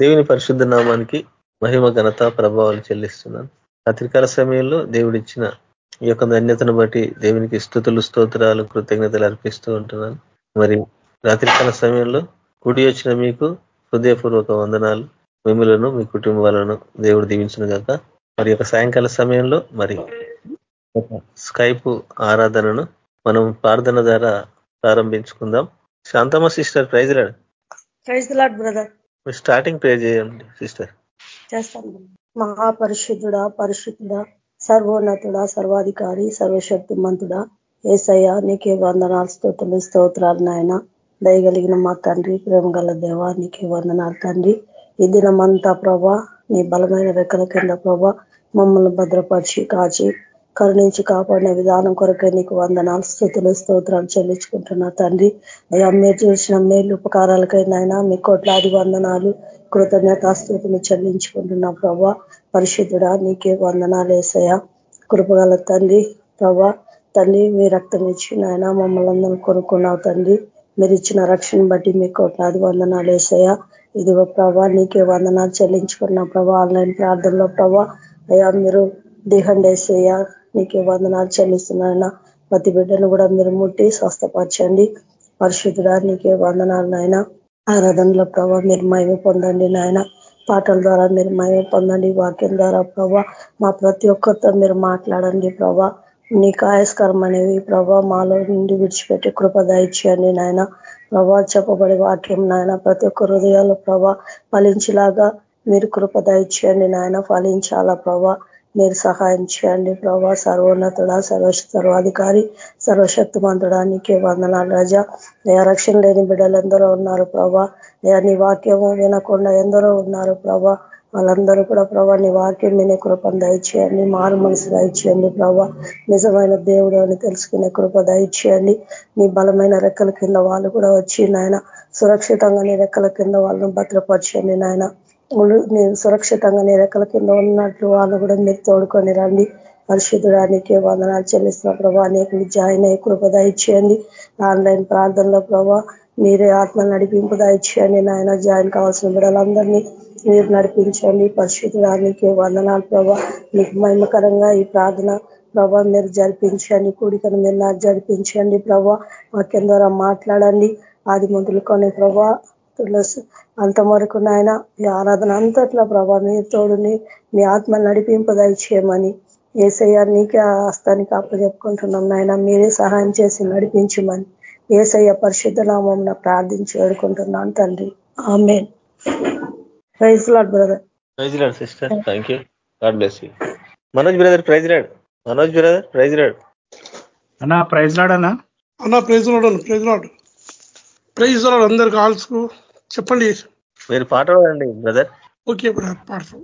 దేవుని పరిశుద్ధ నామానికి మహిమ ఘనత ప్రభావాలు చెల్లిస్తున్నాను. రాత్రికాల సమయంలో దేవుడిచ్చిన ఈ యొక్క ధన్యతను బట్టి దేవునికి స్థుతులు స్తోత్రాలు కృతజ్ఞతలు అర్పిస్తూ ఉంటున్నాను. మరి రాత్రికాల సమయంలో కుడి వచ్చిన మీకు హృదయపూర్వక వందనాలు. మిమ్మలను మీ కుటుంబాలను దేవుడు దీవించిన గాక. మరి యొక్క సాయంకాల సమయంలో మరి స్కైప్ ఆరాధనను మనం ప్రార్థన ద్వారా ప్రారంభించుకుందాం. Shanthamma sister praise Lord praise Lord brother. Starting pray చేయండి సిస్టర్ చేస్తాను. మహాపరిశుద్ధుడా పరిశుద్ధుడా సర్వోన్నతుడా సర్వాధికారి సర్వశక్తిమంతుడా ఏసయ్య నీకే వందనాలు స్తోత్రులు స్తోత్రాలు నాయన. దయగలిగిన మా తండ్రి ప్రేమ గల దేవ నీకే వందనాలు తండ్రి. ఈ దినమంతా ప్రభా నీ బలమైన రెక్కల కింద ప్రభా మమ్మల్ని భద్రపరిచి కాచి కరుణించి కాపాడిన విధానం కొరకే నీకు వందనాలు స్థుతులు స్తోత్రాలు చెల్లించుకుంటున్నా తండ్రి. అయ్యా మీరు చేసిన మేలు ఉపకారాలకైనా మీ కోట్లాది వందనాలు కృతజ్ఞతాస్తుతులు చెల్లించుకుంటున్నా ప్రభా. పరిశుద్ధుడా నీకే వందనాలు వేసయా కృపగల తండ్రి ప్రభా తండ్రి మీ రక్తం ఇచ్చి నాయన మమ్మల్ని అందరూ కొనుక్కున్నావు తండ్రి. మీరు ఇచ్చిన రక్షణ బట్టి మీ కోట్లాది వందనాలు వేసయా ఇదిగో ప్రభా నీకే వందనాలు చెల్లించుకున్న ప్రభా. ఆన్లైన్ ప్రార్థనలో ప్రభా అయ్యా మీరు దిహండేసయ్యా నీకే వందనాలు చెల్లిస్తున్నాయన ప్రతి బిడ్డను కూడా మీరు ముట్టి స్వస్థపరచండి. పరిశుద్ధుడా నీకే వందనాలు నాయన. ఆరాధనలో ప్రభావ మీరు మహిమ పొందండి నాయన. పాటల ద్వారా మీరు మహిమ పొందండి వాక్యం ద్వారా ప్రభా. మా ప్రతి ఒక్కరితో మీరు మాట్లాడండి ప్రభా. నీ కాయస్కరం అనేవి ప్రభా మాలో నుండి విడిచిపెట్టి కృప దయచేయండి నాయన. ప్రభా చెప్పబడే వాక్యం నాయన ప్రతి ఒక్క హృదయాలు ప్రభా ఫలించేలాగా మీరు కృప దయచేయండి నాయన. ఫలించాలా ప్రభా? మీరు సహాయం చేయండి ప్రభా. సర్వోన్నతుడ సర్వ సర్వాధికారి సర్వశక్తిమంతుడా నీకే వందనాలు రాజా. ఏ రక్షణ లేని బిడ్డలు ఎందరో ఉన్నారు ప్రభా. నీ వాక్యము వినకుండా ఎందరో ఉన్నారు ప్రభా. వాళ్ళందరూ కూడా ప్రభా నీ వాక్యం వినే కృపను దయచేయండి. మారు మనసు దయచేయండి ప్రభా. నిజమైన దేవుడు అని తెలుసుకునే కృప దయచేయండి. నీ బలమైన రెక్కల కింద వాళ్ళు కూడా వచ్చి నాయన సురక్షితంగా నీ రెక్కల కింద వాళ్ళను భద్రపరచండి నాయన. మీరు సురక్షితంగా నీ రెక్కల కింద ఉన్నట్లు వాళ్ళు కూడా మీరు తోడుకొని రండి. పరిశుద్ధుడానికి వందనాలు చెల్లిస్తున్న ప్రభావ అనేకులు జాయిన్ అయ్యి కృప దయచేయండి. ఆన్లైన్ ప్రార్థనలో ప్రభా మీరే ఆత్మ నడిపింపు దయచేయండి. నాయన జాయిన్ కావాల్సిన బిడ్డలందరినీ మీరు నడిపించండి. పరిశుద్ధుడానికి వందనాలు ప్రభావ మీకు మహిమకరంగా ఈ ప్రార్థన ప్రభా మీరు జరిపించండి. కూడికను మీరు నాకు జరిపించండి ప్రభా. వాక్యం ద్వారా మాట్లాడండి. ఆది మొదలుకొని ప్రభా తులసి అంతవరకు నాయన ఈ ఆరాధన అంతట్లో ప్రభా మీ తోడుని మీ ఆత్మ నడిపింపు దయచేయమని ఏసయ్య నీకే హస్తానికి అప్పచెప్పుకుంటున్నాం నాయన. మీరే సహాయం చేసి నడిపించమని ఏసయ్య పరిశుద్ధ నామం ప్రార్థించి వేడుకుంటున్నాను తండ్రి. ఆమె praise lord brother. Praise lord sister. Thank you God bless you Manoj brother praise lord. Manoj brother praise lord. అన్నా ప్రైజ్ లాడ్ అన్నా. అన్నా praise lord praise lord. Praise lord అందరికి ఆల్స్కు చెప్పండి మీరు పాట పాడండి బ్రదర్ ఓకే బ్రదర్ పాడతాం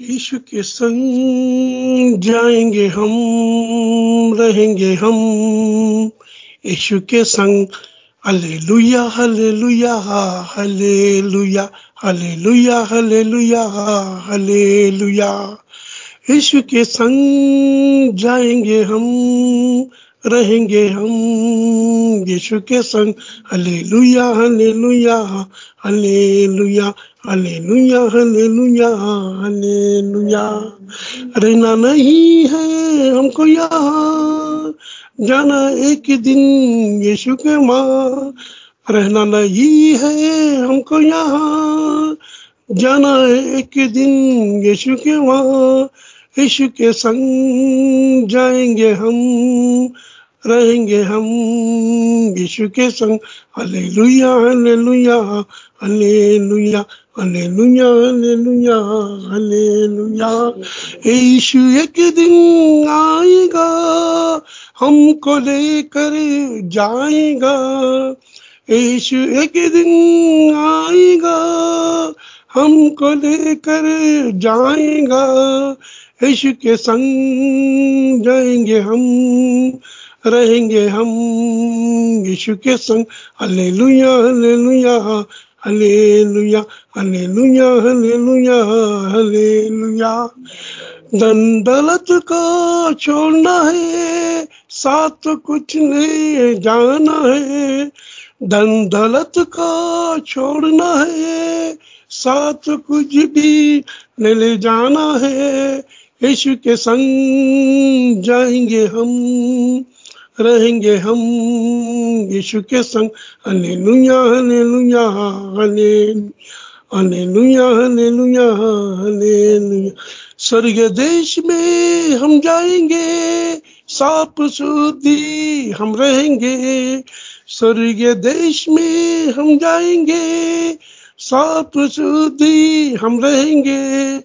यीशु के संग जाएंगे हम रहेंगे हम यीशु के संग hallelujah hallelujah hallelujah hallelujah hallelujah hallelujah Yeshu के संग जाएंगे हम रहेंगे हम यीशु के संग। हलेलुया हलेलुया हले लुया हलेलुया हलेलुया। रहना नहीं है हमको यहाँ जाना एक दिन यीशु के माँ। रहना नहीं है हमको यहाँ जाना एक दिन यीशु के वहाँ यीशु के संग जाएँगे हम। रहेंगे हम यीशु के संग। हालेलुया हालेलुया हालेलुया हालेलुया हालेलुया हालेलुया। यीशु एक दिन आएगा, हमको लेकर जाएगा। यीशु एक दिन आएगा, हमको लेकर जाएगा। यीशु के संग जाएँगे हम रहेंगे हम यीशु के संग। Hallelujah hallelujah hallelujah hallelujah hallelujah hallelujah. धन दौलत को छोड़ना है, साथ कुछ नहीं जाना है। धन दौलत को छोड़ना है, साथ कुछ भी न ले जाना है। यीशु के संग जाएँगे हम। रहेंगे हम। यीशु के संग। हालेलुया हालेलुया हालेलुया। हालेलुया हालेलुया स्वर्ग देश में हम जाएँगे। साप शुद्धि हम रहेंगे। स्वर्ग देश में हम जाएँगे। साप शुद्धि हम रहेंगे।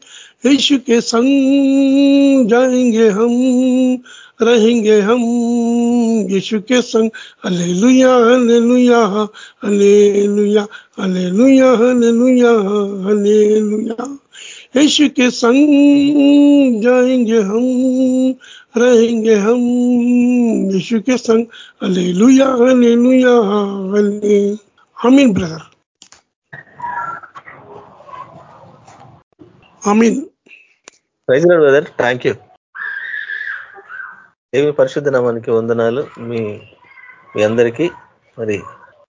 यीशु के संग जाएँगे हम। रहेंगे हम यीशु के संग। अले लुया अले लुया अले लुया अले लुया अले लुया अले लुया यीशु के संग जाएँगे हम रहेंगे हम यीशु के संग। अले लुया अले लुया अले आमीन ब्रदर। आमीन। Praise the Lord, దేవి పరిశుద్ధ నామానికి వందనాలు. మీ మీ అందరికీ మరి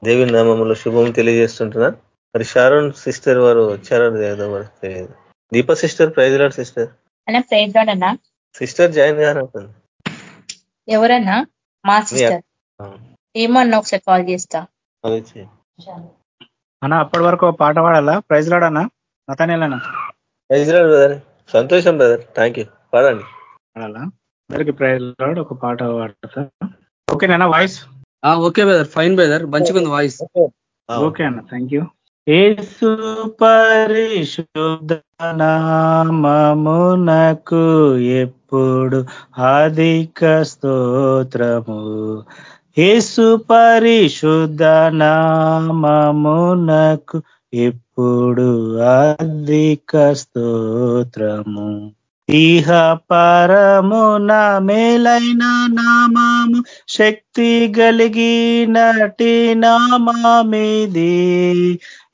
దేవి నామంలో శుభం తెలియజేస్తుంటున్నాను మరి షారోన్ సిస్టర్ వారు వచ్చారో లేదో మరి తెలియదు. Deepa sister praise Lord sister. అన్న ప్రైజ్ అన్నా. సిస్టర్ జాయిన్ గారంటుంది ఎవరన్నా? మా సిస్టర్. ఏమన్నా ఒకసారి కాల్ చేస్తా. అన్న అప్పటి వరకు ఒక పాట పాడాలా? ప్రైజ్ లాడన్నా నతనేలన్నా ప్రైజ్ లాడ్ బ్రదర్. సంతోషం బ్రదర్. థ్యాంక్ యూ పాడండి. పాడాలా? అందరికి ప్రైజ్ లాడ్ ఒక పాట పాడతా. ఓకేనా voice? Okay brother fine brother మంచిగా ఉంది వాయిస్. ఓకే. అన్న థ్యాంక్ యూ ఏసు పరిశుద్ధ నామమునకు ఎప్పుడు అధిక స్తోత్రము? ఏసు పరిశుద్ధ నామమునకు ఎప్పుడు అధిక స్తోత్రము? ఇహ పరమున మేలైన నామము శక్తి కలిగినటి నామామిది.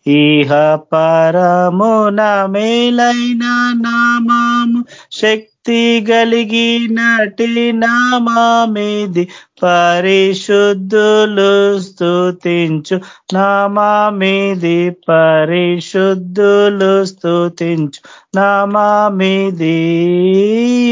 ఇహ పరమున మేలైన నామము శక్తి కలిగినటి నామామిది పరిశుద్ధులు స్థుతించు నామామిది పరిశుద్ధులు స్థుతించు నామామిది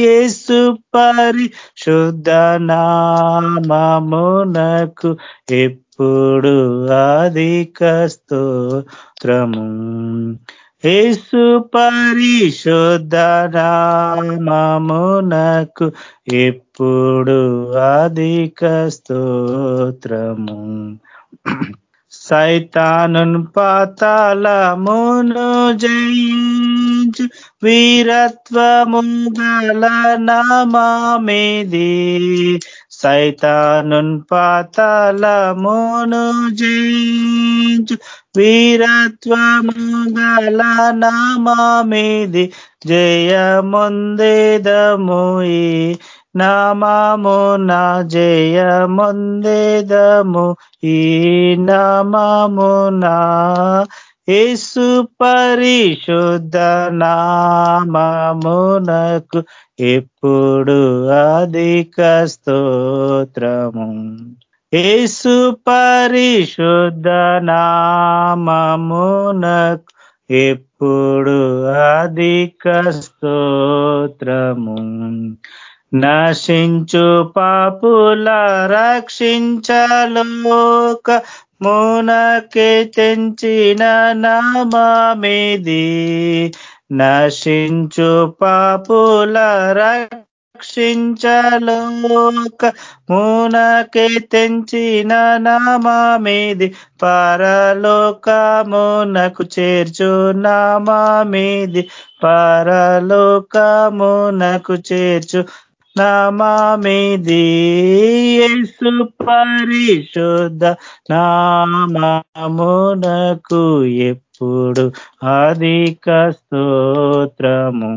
యేసు పరిశుద్ధ నామమునకు ఎప్పుడు అధిక స్తోత్రము. ఏసు పరిశుద్ధ నామమునకు ఎప్పుడు అధిక స్తోత్రము. సైతాను పాతాళమును జయించు వీరత్వము గల నామామిది. సైతాను పాతాళమును జయించు వీరత్వము గల నామామిది జయముందేదము ఈ నామమున జయముందేదము ఈ నామము నా ఏసు పరిశుద్ధ నామమునకు ఎప్పుడు అధిక స్తోత్రము. ఏసు పరిశుద్ధ నామమునకు ఎప్పుడు అధిక స్తోత్రము. నశించు పాపుల రక్షించలోక మునకే తెంచిన నామామిది. నశించు పాపుల రక్షించలోక మునకే తెంచిన నామామిది పరలోకమునకు చేర్చు నామామిది పరలోకమునకు చేర్చు నామామిది యేసు పరిశుద్ధ నామమునకు ఎప్పుడు అధిక స్తోత్రము.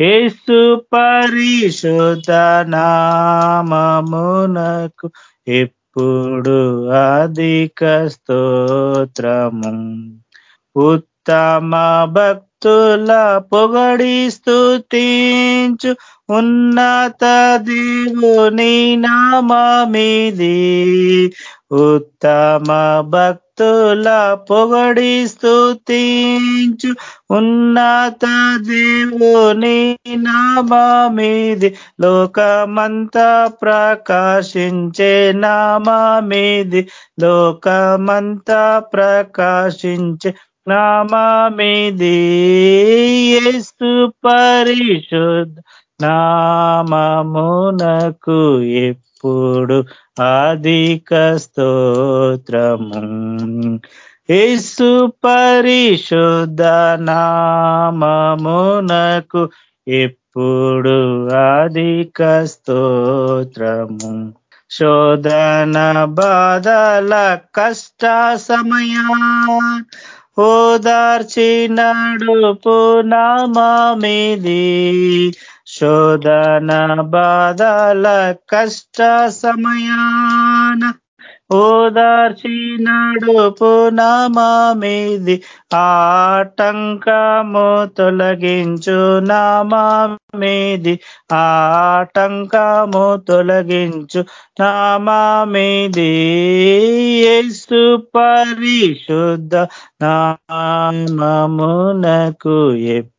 ఏసు పరిశుద్ధ నామమునకు ఎప్పుడు అధిక స్తోత్రము. ఉత్తమ భక్తుల పొగడి స్థుతించు ఉన్నత దేవుని నామమిది. ఉత్తమ భక్తుల పొగడి స్థుతించు ఉన్నత దేవుని నామామిది. లోకమంతా ప్రకాశించే నామామిది. లోకమంతా ప్రకాశించే నామామిది. ఏస్తు పరిశుద్ధ నామమునకు ఎప్పుడు అధిక స్తోత్రము యేసు పరిశుద్ధ నామమునకు ఎప్పుడు అధిక స్తోత్రము శోధన బాధల కష్ట సమయా ఓదార్చి నడుపు నామామిది. శోధన బాధల కష్ట సమయాన ఓదార్చి నడుపు నామామిది ఆటంకము తొలగించు నామామిది ఆటంకము తొలగించు నామామిది ఏసు పరిశుద్ధ నామమునకు ఎప్పుడు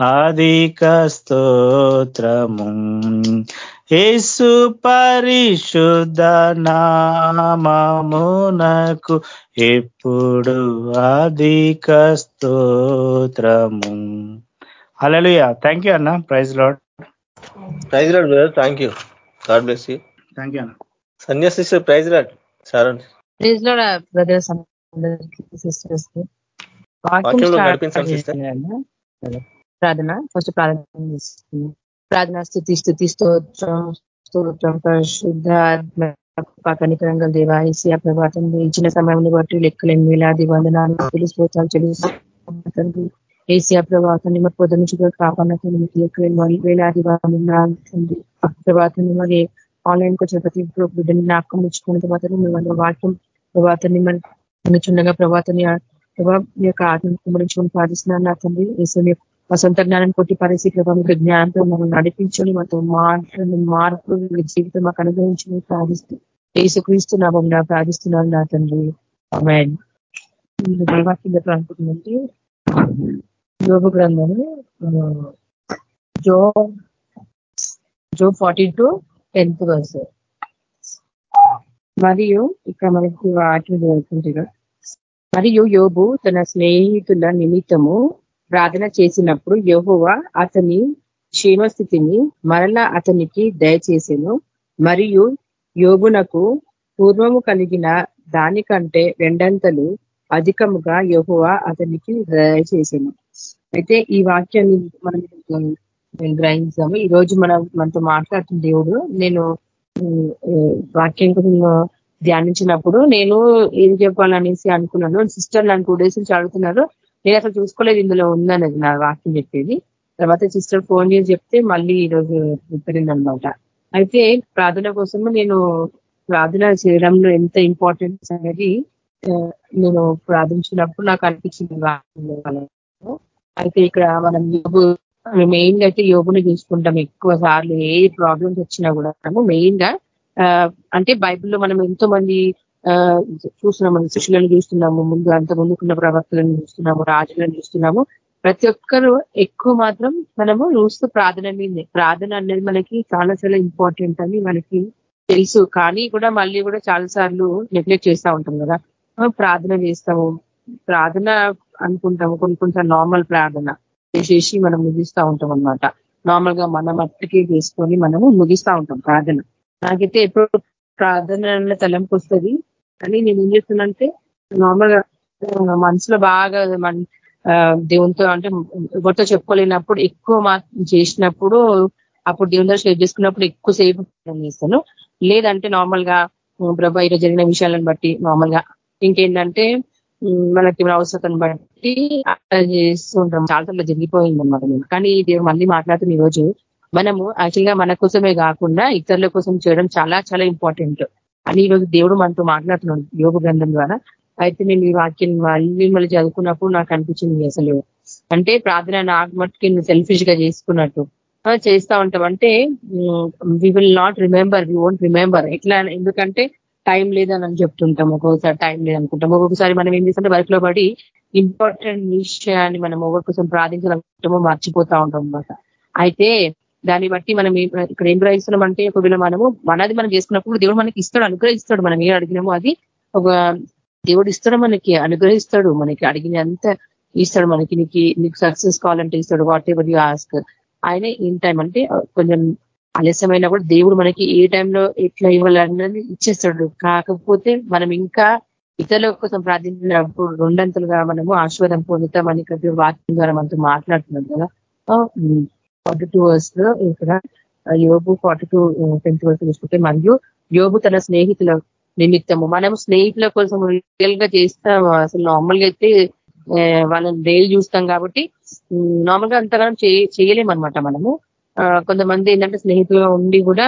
అధిక స్తోత్రము. యేసు పరిశుద్ధ నామమునకు ఎప్పుడు అధిక స్తోత్రము. హల్లెలూయా థ్యాంక్ యూ అన్న. Praise Lord praise Lord brother thank you God bless you thank you అన్న. సన్యాసి ప్రైజ్ లాడ్ సార్ ప్లీజ్లో బ్రదర్స్ అందరికి సిస్టర్స్ ప్రార్థన ఫస్ట్ ప్రార్థన చేసుకుందాం ప్రార్థన స్థుతి స్థుతి స్తోత్రం స్తోత్రం పరిశుద్ధ కనికరంగా దేవాయసి ఆ ప్రభాతం ఇచ్చిన సమయం బట్టి లెక్కలేని వేలాది వందనాలు తెలుసు స్తోత్రాలు చెల్లిస్తాను ఏసియా ప్రభాతాన్ని మరి పొద్దు నుంచి కూడా కాపాడినట్టు మీకు లెక్కలేని వేలాది వందనాలు తండ్రి. ఆ ప్రభాతాన్ని మరి ఆన్లైన్కి వచ్చిన ప్రతి ఒక్క బిడ్డని జ్ఞాపకం ఇచ్చుకున్న తర్వాత మిమ్మల్ని వాక్యం ప్రభాతాన్ని మన చుండగా ప్రభాతాన్ని ప్రభా మీ యొక్క ఆత్మ మనం ప్రార్థిస్తున్నాను నా తండ్రి. ఏసీ మా సొంత జ్ఞానం కొట్టి పరిస్థితి ప్రభావ మీకు జ్ఞానంతో మనం నడిపించండి. మాతో మాట్లాడి మార్పు జీవితం మాకు అనుగ్రహించి ప్రార్థిస్తూ ఏసుక్రీస్తు నా మమ్మల్ని ప్రార్థిస్తున్నాను నా తండ్రి. అమ్మాయి కింద ప్రాంతంటే యోగ గ్రంథము జో జో ఫార్టీ టూ టెన్త్ వర్స్. మరియు ఇక్కడ మనకి వాక్యం జరుగుతుంది కదా. మరియు యోబు తన స్నేహితుల నిమిత్తము ప్రార్థన చేసినప్పుడు యెహోవా అతని క్షేమస్థితిని మరలా అతనికి దయచేసెను. మరియు యోగునకు పూర్వము కలిగిన దానికంటే రెండంతలు అధికముగా యెహోవా అతనికి దయచేసెను. అయితే ఈ వాక్యాన్ని మనం గ్రహించాము. ఈ రోజు మనం మనతో మాట్లాడుతున్న దేవుడు నేను వాక్యం కోసం ధ్యానించినప్పుడు నేను ఏం చెప్పాలనేసి అనుకున్నాను. సిస్టర్ నన్ను టూ డేస్ నుంచి అడుగుతున్నారు. నేను అసలు చూసుకోలేదు ఇందులో ఉందనేది నా వాక్యం చెప్పేది. తర్వాత సిస్టర్ ఫోన్ చేసి చెప్తే మళ్ళీ ఈరోజు అనమాట అయితే ప్రార్థన కోసము నేను ప్రార్థన చేయడంలో ఎంత ఇంపార్టెన్స్ అనేది నేను ప్రార్థించినప్పుడు నాకు అనిపించింది అయితే ఇక్కడ మనం యోగు మెయిన్గా అయితే యోగుని చూసుకుంటాం. ఎక్కువ సార్లు ఏ ప్రాబ్లమ్స్ వచ్చినా కూడా మనము మెయిన్గా ఆ, అంటే బైబిల్లో మనం ఎంతో మంది ఆ, చూస్తున్నాము శిష్యులను చూస్తున్నాము ముందు అంత ముందుకున్న ప్రవర్తలను చూస్తున్నాము రాజులను చూస్తున్నాము. ప్రతి ఒక్కరు ఎక్కువ మాత్రం మనము చూస్తూ ప్రార్థన మీదే. ప్రార్థన అనేది మనకి చాలా చాలా ఇంపార్టెంట్ అని మనకి తెలుసు. కానీ కూడా మళ్ళీ కూడా చాలా సార్లు నెగ్లెక్ట్ చేస్తూ ఉంటాం కదా. ప్రార్థన చేస్తాము. ప్రార్థన అనుకుంటాము. కొన్ని కొంచెం నార్మల్ ప్రార్థన చేసేసి మనం ముగిస్తూ ఉంటాం అనమాట నార్మల్గా మన మట్టికి చేసుకొని మనము ముగిస్తూ ఉంటాం ప్రార్థన. నాకైతే ఎప్పుడు ప్రార్థన తలంపు వస్తుంది. కానీ నేను ఏం చేస్తున్నానంటే నార్మల్గా మనసులో బాగా మన దేవునితో అంటే ఎవరితో చెప్పుకోలేనప్పుడు ఎక్కువ మా చేసినప్పుడు అప్పుడు దేవుని దగ్గర షేర్ చేసుకున్నప్పుడు ఎక్కువసేపు ప్రార్థన చేస్తాను. లేదంటే నార్మల్గా ప్రభా ఈరోజు జరిగిన విషయాలను బట్టి నార్మల్గా. ఇంకేంటంటే మనకి మన అవసరతను బట్టి చేస్తుంటాం చేస్తూ ఉంటాం. చాలా సార్లు జరిగిపోయింది అనమాట నేను. కానీ దేవుడు మళ్ళీ మాట్లాడుతున్న ఈ రోజు మనము యాక్చువల్గా మన కోసమే కాకుండా ఇతరుల కోసం చేయడం చాలా చాలా ఇంపార్టెంట్ అని ఈ రోజు దేవుడు మనతో మాట్లాడుతున్నాడు యోగ గ్రంథం ద్వారా. అయితే నేను ఈ వాక్యం మళ్ళీ మళ్ళీ చదువుకున్నప్పుడు నాకు అనిపించింది అసలు. అంటే ప్రార్థన నాకు మట్టుకి సెల్ఫిష్గా చేసుకున్నట్టు. చేస్తా ఉంటాం అంటే we will not remember we won't remember ఎట్లా ఎందుకంటే టైం లేదని చెప్తుంటాం. ఒక్కొక్కసారి టైం లేదనుకుంటాం. ఒక్కొక్కసారి మనం ఏం చేస్తుంటే వర్క్లో పడి ఇంపార్టెంట్ విషయాన్ని మనం ఒక్కొక్కసారి కోసం ప్రార్థించాలనుకుంటామో మర్చిపోతా ఉంటాం అనమాట అయితే దాన్ని బట్టి మనం ఇక్కడ ఏం గ్రహిస్తున్నాం అంటే ఒకవేళ మనము మనది మనం చేసుకున్నప్పుడు దేవుడు మనకి ఇస్తాడు అనుగ్రహిస్తాడు. మనం ఏం అడిగినామో అది ఒక దేవుడు ఇస్తాడు మనకి అనుగ్రహిస్తాడు. మనకి అడిగినంత ఇస్తాడు మనకి. నీకు నీకు సక్సెస్ కావాలంటే ఇస్తాడు. వాట్ ఎవర్ యూ ఆస్క్ ఆయనే ఇన్ టైం అంటే కొంచెం ఆలస్యమైనా కూడా దేవుడు మనకి ఏ టైంలో ఎట్లా ఇవ్వాలన్నది ఇచ్చేస్తాడు. కాకపోతే మనం ఇంకా ఇతరుల కోసం ప్రార్థించినప్పుడు రెండంతలుగా మనము ఆశీర్వాదం పొందుతామని ఇక్కడ వాక్యం ద్వారా మనతో మాట్లాడుతున్నాం కదా. ఫార్టీ టూ వర్స్లో ఇక్కడ యోబు ఫార్టీ టూ టెన్త్ వర్స్ చూసుకుంటే మరియు యోబు తన స్నేహితుల నిమిత్తము. మనం స్నేహితుల కోసం రియల్గా చేస్తాం అసలు నార్మల్గా అయితే వాళ్ళని డైలీ చూస్తాం కాబట్టి నార్మల్గా అంతగానం చేయలేమన్నమాట మనము. కొంతమంది ఏంటంటే స్నేహితులుగా ఉండి కూడా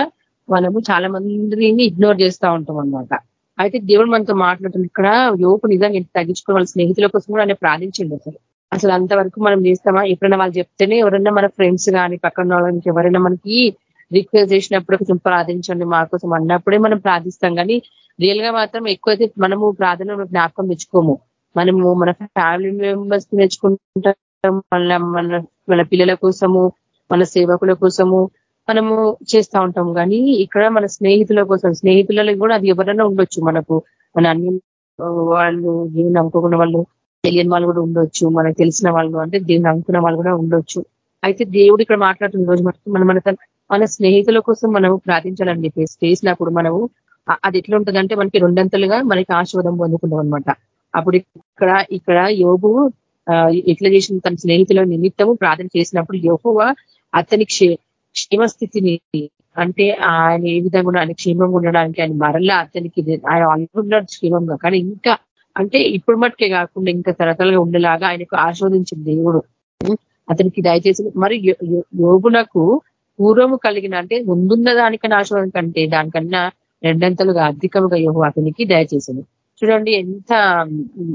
మనము చాలా మందిని ఇగ్నోర్ చేస్తూ ఉంటాం అనమాట అయితే దేవుడు మనతో మాట్లాడుతుంది ఇక్కడ యోపు నిజంగా తగ్గించుకుని వాళ్ళ స్నేహితుల కోసం కూడా ఆయన ప్రార్థించండి అసలు. అసలు అంతవరకు మనం చేస్తామా? ఎప్పుడైనా వాళ్ళు చెప్తేనే ఎవరైనా మన ఫ్రెండ్స్ కానీ పక్కన వాళ్ళకి ఎవరైనా మనకి రిక్వెస్ట్ చేసినప్పుడు కొంచెం ప్రార్థించండి మా కోసం అన్నప్పుడే మనం ప్రార్థిస్తాం. కానీ రియల్గా మాత్రం ఎక్కువైతే మనము ప్రార్థన జ్ఞాపకం తెచ్చుకోము. మనము మన ఫ్యామిలీ మెంబర్స్ తెచ్చుకుంటాం. మన మన మన పిల్లల కోసము మన సేవకుల కోసము మనము చేస్తూ ఉంటాం. కానీ ఇక్కడ మన స్నేహితుల కోసం స్నేహితులలో కూడా అది ఎవరైనా ఉండొచ్చు మనకు. మన అన్ని వాళ్ళు ఏం నమ్ముకోకుండా వాళ్ళు తెలియని వాళ్ళు కూడా ఉండొచ్చు మనకు తెలిసిన వాళ్ళు అంటే దేవుని అనుకున్న వాళ్ళు కూడా ఉండొచ్చు. అయితే దేవుడు ఇక్కడ మాట్లాడుతున్న రోజు మటుకు మన మన మన స్నేహితుల కోసం మనము ప్రార్థించాలని చెప్పేసి చేసినప్పుడు మనము అది ఎట్లా ఉంటుందంటే మనకి రెండంతలుగా మనకి ఆశీర్వాదం పొందుకుంటాం అనమాట అప్పుడు ఇక్కడ ఇక్కడ యోగు ఎట్లా చేసిన తన స్నేహితుల నిమిత్తము ప్రార్థన చేసినప్పుడు యోహువ అతని క్షే క్షేమస్థితిని అంటే ఆయన ఏ విధంగా ఆయన క్షేమంగా ఉండడానికి ఆయన మరలా అతనికి ఆయన అనుకున్నాడు క్షేమంగా కానీ ఇంకా అంటే ఇప్పుడు మట్టుకే కాకుండా ఇంకా తరతరగా ఉండేలాగా ఆయనకు ఆస్వాదించిన దేవుడు. అతనికి దయచేసి మరి యోగునకు పూర్వము కలిగిన అంటే ముందున్న దానికన్నా ఆశీర్వాదం కంటే దానికన్నా రెండంతలుగా అధికముగా యోగు అతనికి దయచేసింది. చూడండి ఎంత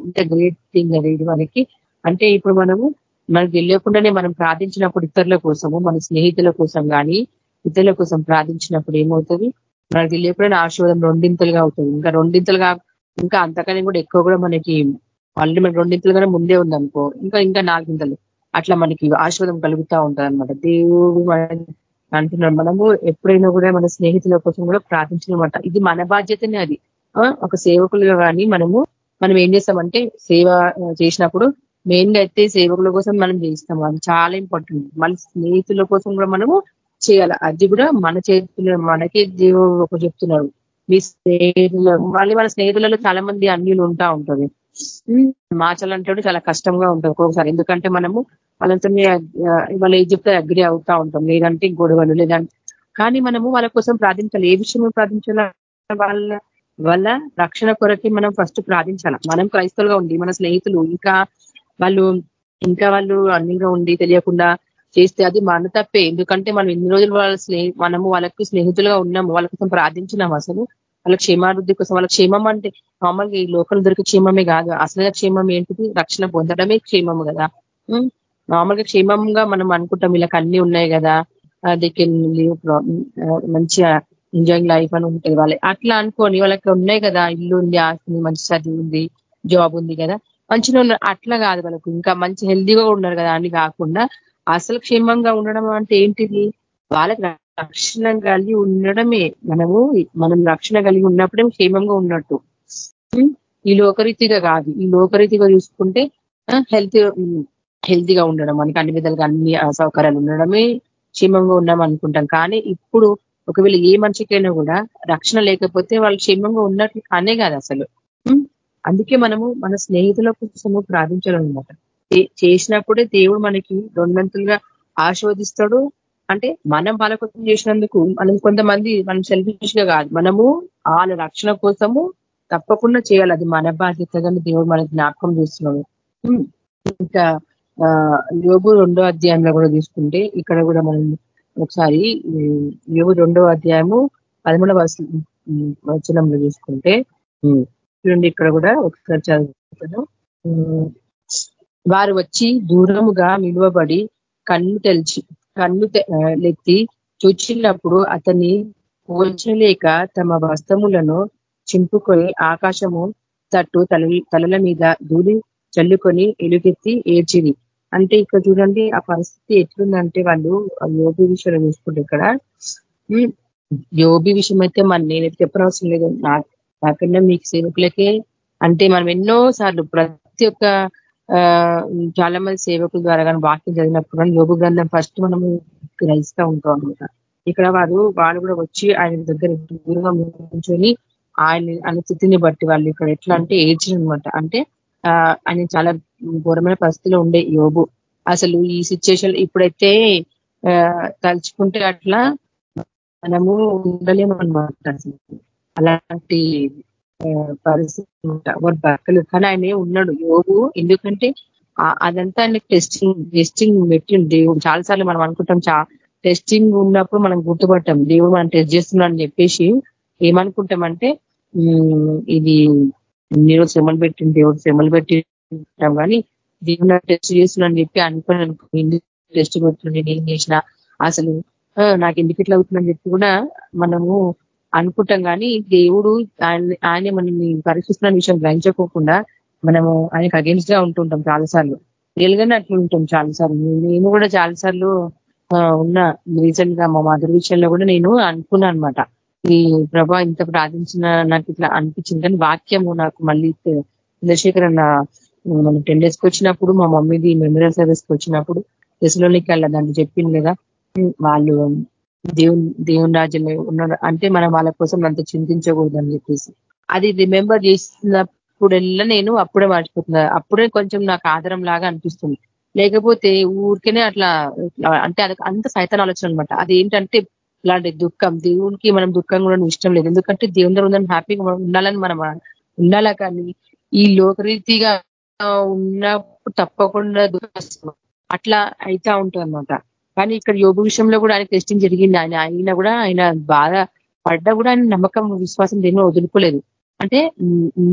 ఇంత గ్రేట్ థింగ్ అది ఇది మనకి. అంటే ఇప్పుడు మనము మనకు తెలియకుండానే మనం ప్రార్థించినప్పుడు ఇతరుల కోసము మన స్నేహితుల కోసం కానీ ఇతరుల కోసం ప్రార్థించినప్పుడు ఏమవుతుంది? మనకు తెలియకుండానే ఆశీర్వాదం రెండింతలుగా అవుతుంది. ఇంకా రెండింతలుగా ఇంకా అంతకనే కూడా ఎక్కువ కూడా మనకి ఆల్రెడీ మనకి రెండింతలుగానే ముందే ఉందనుకో ఇంకా ఇంకా నాలుగింతలు అట్లా మనకి ఆశీర్వాదం కలుగుతూ ఉంటుంది అనమాట దేవుడు అంటున్నాడు. మనము ఎప్పుడైనా కూడా మన స్నేహితుల కోసం కూడా ప్రార్థించనమాట. ఇది మన బాధ్యతనే అది. ఒక సేవకులుగా కానీ మనము మనం ఏం చేస్తామంటే సేవ చేసినప్పుడు మెయిన్గా అయితే సేవకుల కోసం మనం చేస్తాం అది చాలా ఇంపార్టెంట్. మన స్నేహితుల కోసం కూడా మనము చేయాలి. అది కూడా మన చేతులు మనకే దేవుడు ఒక చెప్తున్నాడు. మీ స్నేహితుల మళ్ళీ మన స్నేహితులలో చాలా మంది అన్యులు ఉంటా ఉంటుంది. మాచాలంటాడు చాలా కష్టంగా ఉంటుంది ఒక్కొక్కసారి. ఎందుకంటే మనము వాళ్ళతో వాళ్ళ ఏం చెప్తే అగ్రి అవుతా ఉంటాం. లేదంటే గొడవలు లేదంటే కానీ మనము వాళ్ళ కోసం ప్రార్థించాలి. ఏ విషయంలో ప్రార్థించాలా? వాళ్ళ వాళ్ళ రక్షణ కొరకి మనం ఫస్ట్ ప్రార్థించాలి? మనం క్రైస్తవులుగా ఉండి మన స్నేహితులు ఇంకా వాళ్ళు ఇంకా వాళ్ళు అన్నిగా ఉండి తెలియకుండా చేస్తే అది మన తప్పే. ఎందుకంటే మనం ఎన్ని రోజులు వాళ్ళ స్నేహి మనము వాళ్ళకి స్నేహితులుగా ఉన్నాము వాళ్ళ కోసం ప్రార్థించినాము అసలు. వాళ్ళ క్షేమాభివృద్ధి కోసం వాళ్ళ క్షేమం అంటే మామూలుగా ఈ లోకల్ దొరికే క్షేమమే కాదు. అసలు క్షేమం ఏంటిది? రక్షణ పొందడమే క్షేమము కదా. మామూలుగా క్షేమంగా మనం అనుకుంటాం ఇలా అన్ని ఉన్నాయి కదా. దే కెన్ లివ్ మంచిగా ఎంజాయింగ్ లైఫ్ అని ఉంటుంది వాళ్ళే. అట్లా అనుకోని వాళ్ళకి ఉన్నాయి కదా ఇల్లు ఉంది ఆస్తి మంచి చదువు ఉంది జాబ్ ఉంది కదా. మంచిగా ఉన్నారు అట్లా కాదు వాళ్ళకు. ఇంకా మంచి హెల్దీగా ఉన్నారు కదా అని కాకుండా అసలు క్షేమంగా ఉండడం అంటే ఏంటిది? వాళ్ళకి రక్షణ కలిగి ఉండడమే. మనము మనం రక్షణ కలిగి ఉన్నప్పుడే క్షేమంగా ఉన్నట్టు. ఈ లోకరీతిగా కాదు. ఈ లోకరీతిగా చూసుకుంటే హెల్త్ హెల్తీగా ఉండడం. మనకి అన్ని విధాలుగా అన్ని సౌకర్యాలు ఉండడమే క్షేమంగా ఉన్నాం అనుకుంటాం. కానీ ఇప్పుడు ఒకవేళ ఏ మనిషికైనా కూడా రక్షణ లేకపోతే వాళ్ళు క్షేమంగా ఉన్నట్లు కానే కాదు అసలు. అందుకే మనము మన స్నేహితుల కోసము ప్రార్థించాలన్నమాట చేసినప్పుడే దేవుడు మనకి రెండంతులుగా ఆశీర్వదిస్తాడు. అంటే మనం వాళ్ళ కోసం చేసినందుకు మనం కొంతమంది మనం సెల్ఫిష్గా కాదు. మనము వాళ్ళ రక్షణ కోసము తప్పకుండా చేయాలి. అది మన బాధ్యతగానే దేవుడు మనకి జ్ఞాపకం చేస్తున్నాడు. ఇంకా యోగు రెండో అధ్యాయంలో కూడా తీసుకుంటే ఇక్కడ కూడా మనం ఒకసారి యోగు రెండో అధ్యాయము పదమూడవ వచనంలో చూసుకుంటే చూడండి ఇక్కడ కూడా ఒకసారి చదువుతాను వారు వచ్చి దూరముగా నిలువబడి కన్ను తెల్చి కన్ను లెత్తి చూచినప్పుడు అతని పోల్చలేక తమ వస్త్రములను చింపుకొని ఆకాశము తట్టు తల తలల మీద ధూళి చల్లుకొని ఎలుగెత్తి ఏడ్చిది అంటే ఇక్కడ చూడండి ఆ పరిస్థితి ఎట్లుందంటే వాళ్ళు యోగి విషయంలో చూసుకుంటే ఇక్కడ యోగి విషయం అయితే మన నేనైతే చెప్పనవసరం లేదు. నాకన్నా మీకు సేవకులకే అంటే మనం ఎన్నో సార్లు ప్రతి ఒక్క చాలా మంది సేవకుల ద్వారా కానీ వాక్యం చదివినప్పుడు కానీ యోగ గ్రంథం ఫస్ట్ మనము గ్రహిస్తూ ఉంటాం అనమాట ఇక్కడ వారు వాళ్ళు కూడా వచ్చి ఆయన దగ్గర దూరంగా కూర్చొని ఆయన అనుస్థితిని బట్టి వాళ్ళు ఇక్కడ ఎట్లా అంటే ఏడ్చిన అనమాట అంటే ఆయన చాలా ఘోరమైన పరిస్థితిలో ఉండే యోగు. అసలు ఈ సిచ్యువేషన్ ఇప్పుడైతే తలుచుకుంటే అట్లా మనము ఉండలేము అనమాట అలాంటి పరిస్థితి బక్కలు కానీ ఆయన ఉన్నాడు. యోగు ఎందుకంటే అదంతా ఆయన టెస్టింగ్ టెస్టింగ్ పెట్టిండు దేవుడు చాలాసార్లు మనం అనుకుంటాం చా టెస్టింగ్ ఉన్నప్పుడు మనం గుర్తుపట్టాం దేవుడు మనం టెస్ట్ చేస్తున్నాడు అని చెప్పేసి ఏమనుకుంటామంటే ఇది నేను శ్రమలు పెట్టిన దేవుడు శ్రమలు పెట్టి కానీ దేవుడు టెస్ట్ చేస్తున్నాను చెప్పి అనుకుని ఎందుకు టెస్ట్ పెడుతుంది నేను చేసిన అసలు నాకు ఎందుకు ఇట్లా అవుతుందని చెప్పి కూడా మనము అనుకుంటాం కానీ దేవుడు ఆయన ఆయన మనల్ని పరీక్షిస్తున్న విషయం గ్రహించకోకుండా మనము ఆయనకు అగేన్స్ట్గా ఉంటుంటాం చాలాసార్లు. రియల్గానే అట్లా ఉంటాం చాలాసార్లు. నేను కూడా చాలాసార్లు ఉన్న రీసెంట్గా మా మదర్ విషయంలో కూడా నేను అనుకున్నా అనమాట ఈ ప్రభా ఇంత ప్రార్థించిన నాకు ఇట్లా అనిపించింది కానీ వాక్యము నాకు మళ్ళీ చంద్రశేఖర్ అన్న మనం టెన్ డేస్కి వచ్చినప్పుడు మా మమ్మీది మెమోరియల్ సర్వీస్కి వచ్చినప్పుడు దశలోనికి వెళ్ళదండి దాన్ని చెప్పింది కదా. వాళ్ళు దేవుని దేవుని రాజ్యంలో ఉన్నాడు అంటే మనం వాళ్ళ కోసం అంత చింతించకూడదు అని చెప్పేసి. అది రిమెంబర్ చేసినప్పుడల్లా నేను అప్పుడే మర్చిపోతున్నా. అప్పుడే కొంచెం నాకు ఆధారం లాగా అనిపిస్తుంది. లేకపోతే ఊరికేనే అట్లా అంటే అది అంత సైతాన్ ఆలోచన అనమాట అది ఏంటంటే ఇలాంటి దుఃఖం దేవునికి మనం దుఃఖం కూడా ఇష్టం లేదు. ఎందుకంటే దేవుని దగ్గర ఉందని హ్యాపీగా ఉండాలని మనం ఉండాలా కానీ ఈ లోకరీతిగా ఉన్నప్పుడు తప్పకుండా దుఃఖం అట్లా అవుతా ఉంటుంది అనమాట కానీ ఇక్కడ యోగ విషయంలో కూడా ఆయన టెస్టింగ్ జరిగింది. ఆయన ఆయన కూడా ఆయన బాధ పడ్డా కూడా ఆయన నమ్మకం విశ్వాసం దేని వదులుకోలేదు. అంటే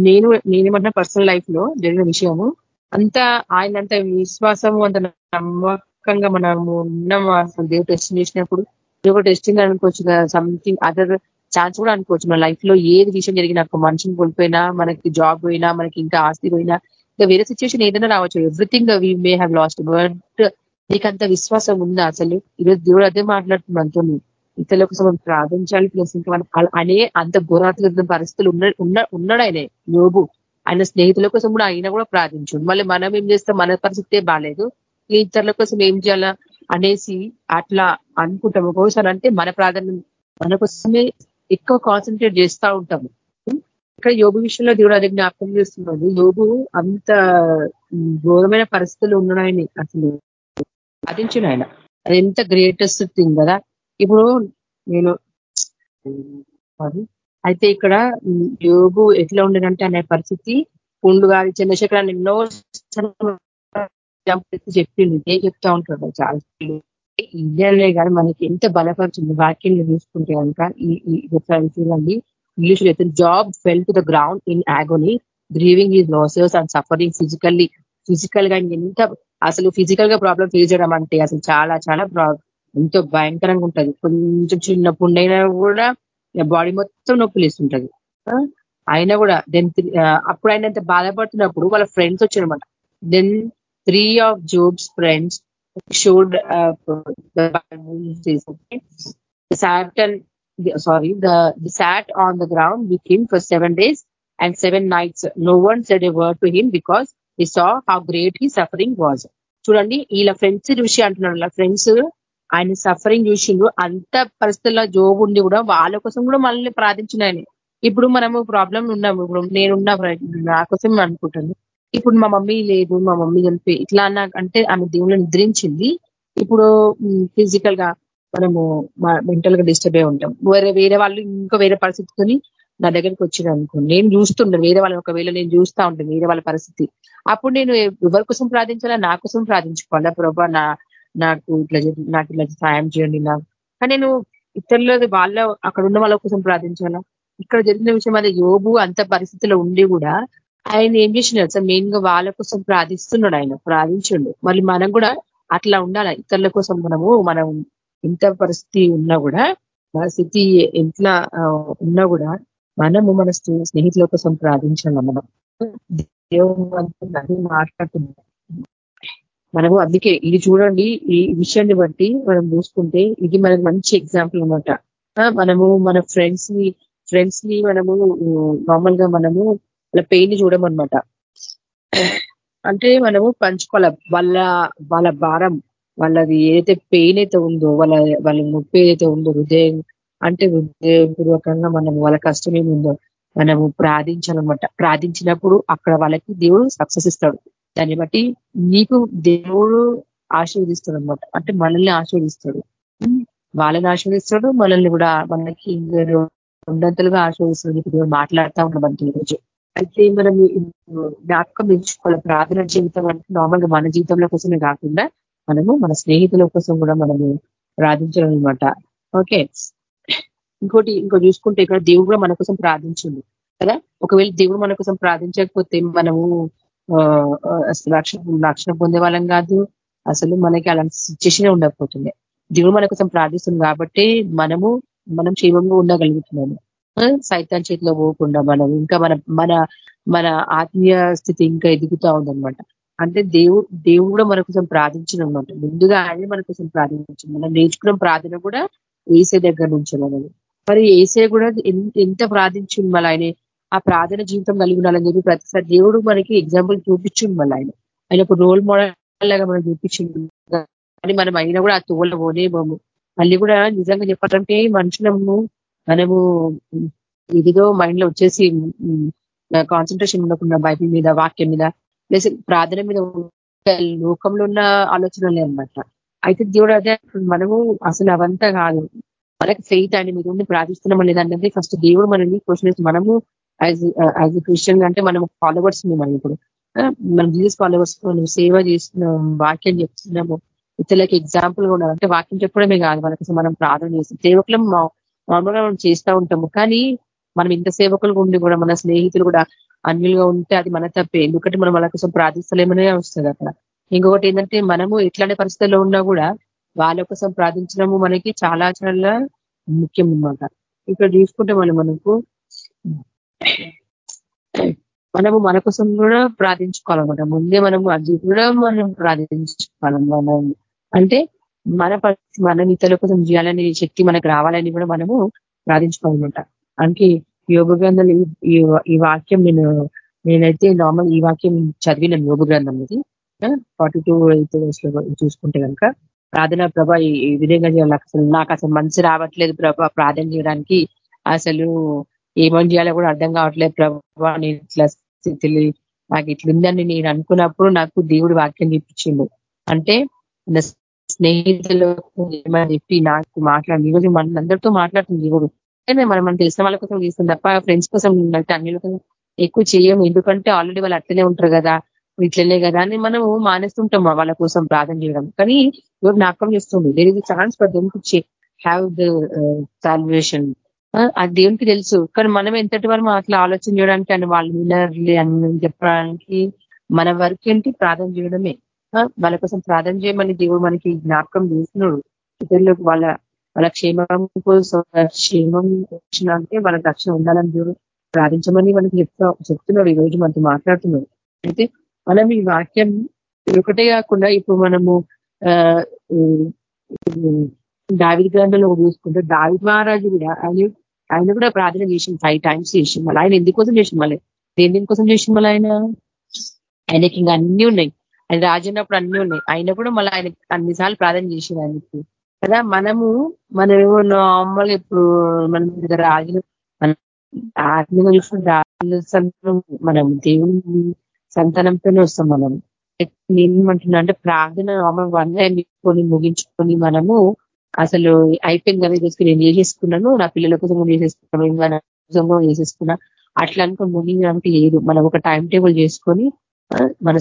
నేను నేనేమంటున్నా పర్సనల్ లైఫ్లో జరిగిన విషయము. అంత ఆయన అంత విశ్వాసము అంత నమ్మకంగా మనము ఉన్నాం అసలు దేవుడు టెస్టింగ్ చేసినప్పుడు. దేవుడు టెస్టింగ్ అనుకోవచ్చు సంథింగ్ అదర్ ఛాన్స్ కూడా అనుకోవచ్చు. మన లైఫ్లో ఏది విషయం జరిగినా మనిషిని కోల్పోయినా మనకి జాబ్ పోయినా మనకి ఇంకా ఆస్తి పోయినా ఇంకా వేరే సిచ్యువేషన్ ఏదైనా రావచ్చు. Everything we may have lost but నీకంత అంత విశ్వాసం ఉందా అసలు? ఈరోజు దేవుడు అదే మాట్లాడుతుంది మనతో ఇతరుల కోసం మనం ప్రార్థించాలి ప్లస్ ఇంకా మనం అనే అంత ఘోరాత్మ పరిస్థితులు ఉన్న ఉన్నాడు ఆయన యోగు ఆయన స్నేహితుల కోసం కూడా ఆయన కూడా ప్రార్థించు మళ్ళీ మనం ఏం చేస్తాం? మన పరిస్థితే బాగాలేదు ఇతరుల కోసం ఏం చేయాలా అనేసి అట్లా అనుకుంటాం. ఒక్కోసారి అంటే మన ప్రాధాన్యం మన కోసమే ఎక్కువ కాన్సన్ట్రేట్ చేస్తూ ఉంటాము. ఇక్కడ యోగు విషయంలో దేవుడు అది జ్ఞాపకం చేస్తున్నాడు. యోగు అంత ఘోరమైన పరిస్థితులు ఉన్నాయని అసలు. సాధించిన ఆయన. అది ఎంత గ్రేటెస్ట్ థింగ్ కదా. ఇప్పుడు నేను అయితే ఇక్కడ యోగు ఎట్లా ఉండేదంటే అనే పరిస్థితి. పుండు గారి చంద్రశేఖరాన్ని ఎన్నో చెప్పింది ఏ చెప్తా ఉంటాడు చాలా ఇండియాలో కానీ మనకి ఎంత బలపరుచుంది. వాక్యం చూసుకుంటే కనుక ఈ చూడండి. ఇంగ్లీష్ అయితే Job fell to the ground in agony grieving is losses and suffering physically ఫిజికల్గా ఎంత అసలు ఫిజికల్గా ప్రాబ్లం ఫేస్ చేయడం అంటే అసలు చాలా చాలా ఎంతో భయంకరంగా ఉంటది. కొంచెం చిన్న పుండైనా కూడా బాడీ మొత్తం నొప్పులు ఇస్తుంటది అయినా కూడా దెన్ అప్పుడు ఆయన ఎంత బాధపడుతున్నప్పుడు వాళ్ళ ఫ్రెండ్స్ వచ్చారనమాట then three of Job's friends showed sat on sorry they sat on the ground with him for seven days and seven nights no one said a word to him because he saw how great he suffering was చూడండి వీళ్ళ friends చూసి అంటున్నాడు ఇలా friends ఆయన suffering చూసిండు అంత పరిస్థితుల్లో జోబు ఉండి కూడా వాళ్ళ కోసం కూడా మనల్ని ప్రార్థించిన ఆయన. ఇప్పుడు మనము ప్రాబ్లం ఉన్నాము. ఇప్పుడు నేనున్నా నా కోసం అనుకుంటాను. ఇప్పుడు మా మమ్మీ లేదు మా మమ్మీ చనిపోయి ఇట్లా అన్న అంటే ఆమె దేవుళ్ళు నిద్రించింది. ఇప్పుడు ఫిజికల్గా మనము మెంటల్గా డిస్టర్బ్ అయి ఉంటాం. వేరే వేరే వాళ్ళు ఇంకో వేరే పరిస్థితితోని నా దగ్గరికి వచ్చింది అనుకో. నేను చూస్తుండే వేరే వాళ్ళని ఒకవేళ నేను చూస్తా ఉంటాను వేరే వాళ్ళ పరిస్థితి. అప్పుడు నేను ఎవరి కోసం ప్రార్థించాలా? నా కోసం ప్రార్థించుకోవాలా? ప్రభా నా నాకు ఇట్లా నాకు ఇట్లా సాయం చేయండి నాకు కానీ నేను ఇతరులది వాళ్ళ అక్కడ ఉన్న వాళ్ళ కోసం ప్రార్థించాలా? ఇక్కడ జరిగిన విషయం అదే. యోబు అంత పరిస్థితిలో ఉండి కూడా ఆయన ఏం చేసినాడు సార్ మెయిన్గా వాళ్ళ కోసం ప్రార్థిస్తున్నాడు ఆయన. ప్రార్థించండు. మళ్ళీ మనం కూడా అట్లా ఉండాలి? ఇతరుల కోసం మనము మనం ఇంత పరిస్థితి ఉన్నా కూడా మన స్థితి ఎంత ఉన్నా కూడా మనము మన స్నేహితుల కోసం ప్రార్థించాలి మనం దేవుడు మాట్లాడుతున్నాం మనము అందుకే ఇది చూడండి ఈ విషయాన్ని బట్టి మనం చూసుకుంటే ఇది మనకు మంచి ఎగ్జాంపుల్ అనమాట మనము మన ఫ్రెండ్స్ని ఫ్రెండ్స్ని మనము నార్మల్గా మనము వాళ్ళ పెయిన్ చూడమనమాట అంటే మనము పంచుకోవాలి వాళ్ళ వాళ్ళ భారం వాళ్ళది ఏదైతే పెయిన్ అయితే ఉందో వాళ్ళ వాళ్ళ నొప్పి ఏదైతే ఉందో హృదయం అంటే హృదయపూర్వకంగా మనం వాళ్ళ కష్టం ఏముందో మనము ప్రార్థించాలన్నమాట. ప్రార్థించినప్పుడు అక్కడ వాళ్ళకి దేవుడు సక్సెస్ ఇస్తాడు. దాన్ని బట్టి నీకు దేవుడు ఆశీర్వదిస్తాడు అనమాట అంటే మనల్ని ఆశీర్వదిస్తాడు. వాళ్ళని ఆశీర్వదిస్తాడు మనల్ని కూడా మనకి ఉండంతలుగా ఆశీర్వదిస్తాడు ఇప్పుడు మాట్లాడుతూ ఉన్నాం మనకి ఈరోజు. అయితే మనం జ్ఞాపకం ఎంచుకోవాలి ప్రార్థన జీవితం అంటే నార్మల్గా మన జీవితంలో కోసమే కాకుండా మనము మన స్నేహితుల కోసం కూడా మనము ప్రార్థించడం అనమాట ఓకే. ఇంకోటి ఇంకో చూసుకుంటే ఇక్కడ దేవుడు కూడా మన కోసం ప్రార్థించింది కదా? ఒకవేళ దేవుడు మన కోసం ప్రార్థించకపోతే మనము రక్షణ రక్షణ పొందే వాళ్ళం కాదు. అసలు మనకి అలాంటి సిచ్యువేషన్ ఉండకపోతుండే. దేవుడు మన కోసం ప్రార్థిస్తుంది కాబట్టి మనము మనం క్షేమంగా ఉండగలుగుతున్నాము. సైతాన్ చేతిలో పోకుండా మనం ఇంకా మన మన మన ఆత్మీయ స్థితి ఇంకా ఎదుగుతా ఉందనమాట అంటే దేవుడు దేవుడు కూడా మన కోసం ప్రార్థించిన అనమాట ముందుగా ఆయన మన కోసం ప్రార్థించింది మనం నేర్చుకున్న ప్రార్థన కూడా వేసే దగ్గర నుంచి మనము మరి ఏసే కూడా ఎంత ప్రార్థించింది మళ్ళీ ఆయన? ఆ ప్రార్థన జీవితం కలిగి ఉండాలని చెప్పి ప్రతిసారి దేవుడు మనకి ఎగ్జాంపుల్ చూపించింది మళ్ళీ ఆయన. ఆయన ఒక రోల్ మోడల్ లాగా మనం చూపించింది కానీ మనం అయినా కూడా ఆ తోల పోనేమో మళ్ళీ కూడా నిజంగా చెప్పాలంటే మనుషులము మనము ఇదిగో మైండ్లో వచ్చేసి కాన్సన్ట్రేషన్ ఉండకుండా బైబిల్ మీద వాక్యం మీద ప్లస్ ప్రార్థన మీద లోకంలో ఉన్న ఆలోచనలే అనమాట అయితే దేవుడు అదే మనము అసలు అవంతా కాదు. మనకి ఫెయిత్ ఆయన మీరు ఉండి ప్రార్థిస్తున్నాం లేదంటే ఫస్ట్ దేవుడు మనల్ని క్వశ్చన్ మనము యాజ్ యాజ్ క్రిస్టియన్ అంటే మనం ఫాలోవర్స్ మనం ఇప్పుడు. మనం జీసస్ ఫాలోవర్స్ మనం సేవ చేస్తున్నాం వాక్యం చెప్తున్నాము. ఇతరులకు ఎగ్జాంపుల్గా అంటే వాక్యం చెప్పడమే కాదు మనకి మనం ప్రార్థన చేస్తాం సేవకులం మామూలుగా మనం చేస్తూ ఉంటాము. కానీ మనం ఇంత సేవకులుగా ఉండి కూడా మన స్నేహితులు కూడా అన్యులుగా ఉంటే అది మన తప్పే. ఎందుకంటే మనం వాళ్ళ కోసం ప్రార్థిస్తలేమనే వస్తుంది అక్కడ. ఇంకొకటి ఏంటంటే మనము ఎట్లాంటి పరిస్థితుల్లో ఉన్నా కూడా వాళ్ళ కోసం ప్రార్థించడము మనకి చాలా చాలా ముఖ్యం అనమాట ఇక్కడ చూసుకుంటే మనం మనకు మనము మన కోసం కూడా ప్రార్థించుకోవాలన్నమాట ముందే మనము అది కూడా మనం ప్రార్థించుకోవాలి అంటే మన మనం ఇతరుల కోసం చేయాలని శక్తి మనకు రావాలని కూడా మనము ప్రార్థించుకోవాలన్నమాట అంటే యోగ గ్రంథాలు ఈ వాక్యం నేను నేనైతే నార్మల్ ఈ వాక్యం చదివిన యోగ గ్రంథం ఇది ఫార్టీ టూ ఎయిత్లో చూసుకుంటే కనుక ప్రార్థన ప్రభ ఈ విధంగా చేయాలి. అసలు నాకు అసలు మనసు రావట్లేదు ప్రభా ప్రార్థన చేయడానికి. అసలు ఏమని చేయాలో కూడా అర్థం కావట్లేదు ప్రభా. నేను ఇట్లా స్థితిలో నాకు ఇట్లుందని నేను అనుకున్నప్పుడు నాకు దేవుడు వాక్యం చూపించిండు అంటే స్నేహితులు ఏమని చెప్పి నాకు మాట్లాడి ఈరోజు మన అందరితో మాట్లాడుతుంది దేవుడు. మనం మనం తెలిసిన వాళ్ళ కోసం చేస్తాం తప్ప ఫ్రెండ్స్ కోసం అన్ని ఎక్కువ చేయము ఎందుకంటే ఆల్రెడీ వాళ్ళు అట్లనే ఉంటారు కదా. ఇట్లనే కదా అని మనము మానేస్తుంటాం వాళ్ళ కోసం ప్రార్థన చేయడం. కానీ ఎవరు జ్ఞాపకం చేస్తుంది. There is chance for them to have the salvation అది దేవునికి తెలుసు. కానీ మనం ఎంతటి వరకు అట్లా ఆలోచన చేయడానికి అని వాళ్ళు వినర్లే అని చెప్పడానికి మన వరకు ఏంటి? ప్రార్థన చేయడమే. వాళ్ళ కోసం ప్రార్థన చేయమని దేవుడు మనకి జ్ఞాపకం చేస్తున్నాడు. ఇతరులకు వాళ్ళ వాళ్ళ క్షేమం కోసం క్షేమం రక్షణ అంటే వాళ్ళ రక్షణ ఉండాలని దేవుడు ప్రార్థించమని మనకి చెప్తా చెప్తున్నాడు. ఈ రోజు మనతో మాట్లాడుతున్నాడు. అయితే మనం ఈ వాక్యం ఒకటే కాకుండా ఇప్పుడు మనము దావిద గ్రంథంలో చూసుకుంటే దావిద్ మహారాజు కూడా ఆయన ఆయన కూడా ప్రార్థన చేసింది ఫైవ్ టైమ్స్ చేసి మళ్ళీ. ఆయన ఎందుకోసం చేసి మళ్ళీ? దేని దేనికోసం చేసిన మళ్ళీ ఆయన? ఆయనకి ఇంకా అన్ని ఉన్నాయి. ఆయన రాజున్నప్పుడు అన్ని ఉన్నాయి. ఆయన కూడా మళ్ళీ ఆయన అన్నిసార్లు ప్రార్థన చేసింది ఆయనకి. కదా మనము మనమేమో నార్మల్ ఇప్పుడు మన రాజులు మన ఆత్మీయంగా చూసుకుంటే మనం దేవుని సంతానంతోనే వస్తాం మనం. నేనేమంటున్నా అంటే ప్రార్థన వన్ ముగించుకొని మనము అసలు అయిపోయింది కదా చేసుకుని నేను చేసేసుకున్నాను నా పిల్లల కోసం చేసేసుకున్నాను నా కోసం చేసేసుకున్నా అట్లా అనుకుని ముగించడానికి లేదు మనం ఒక టైం టేబుల్ చేసుకొని మన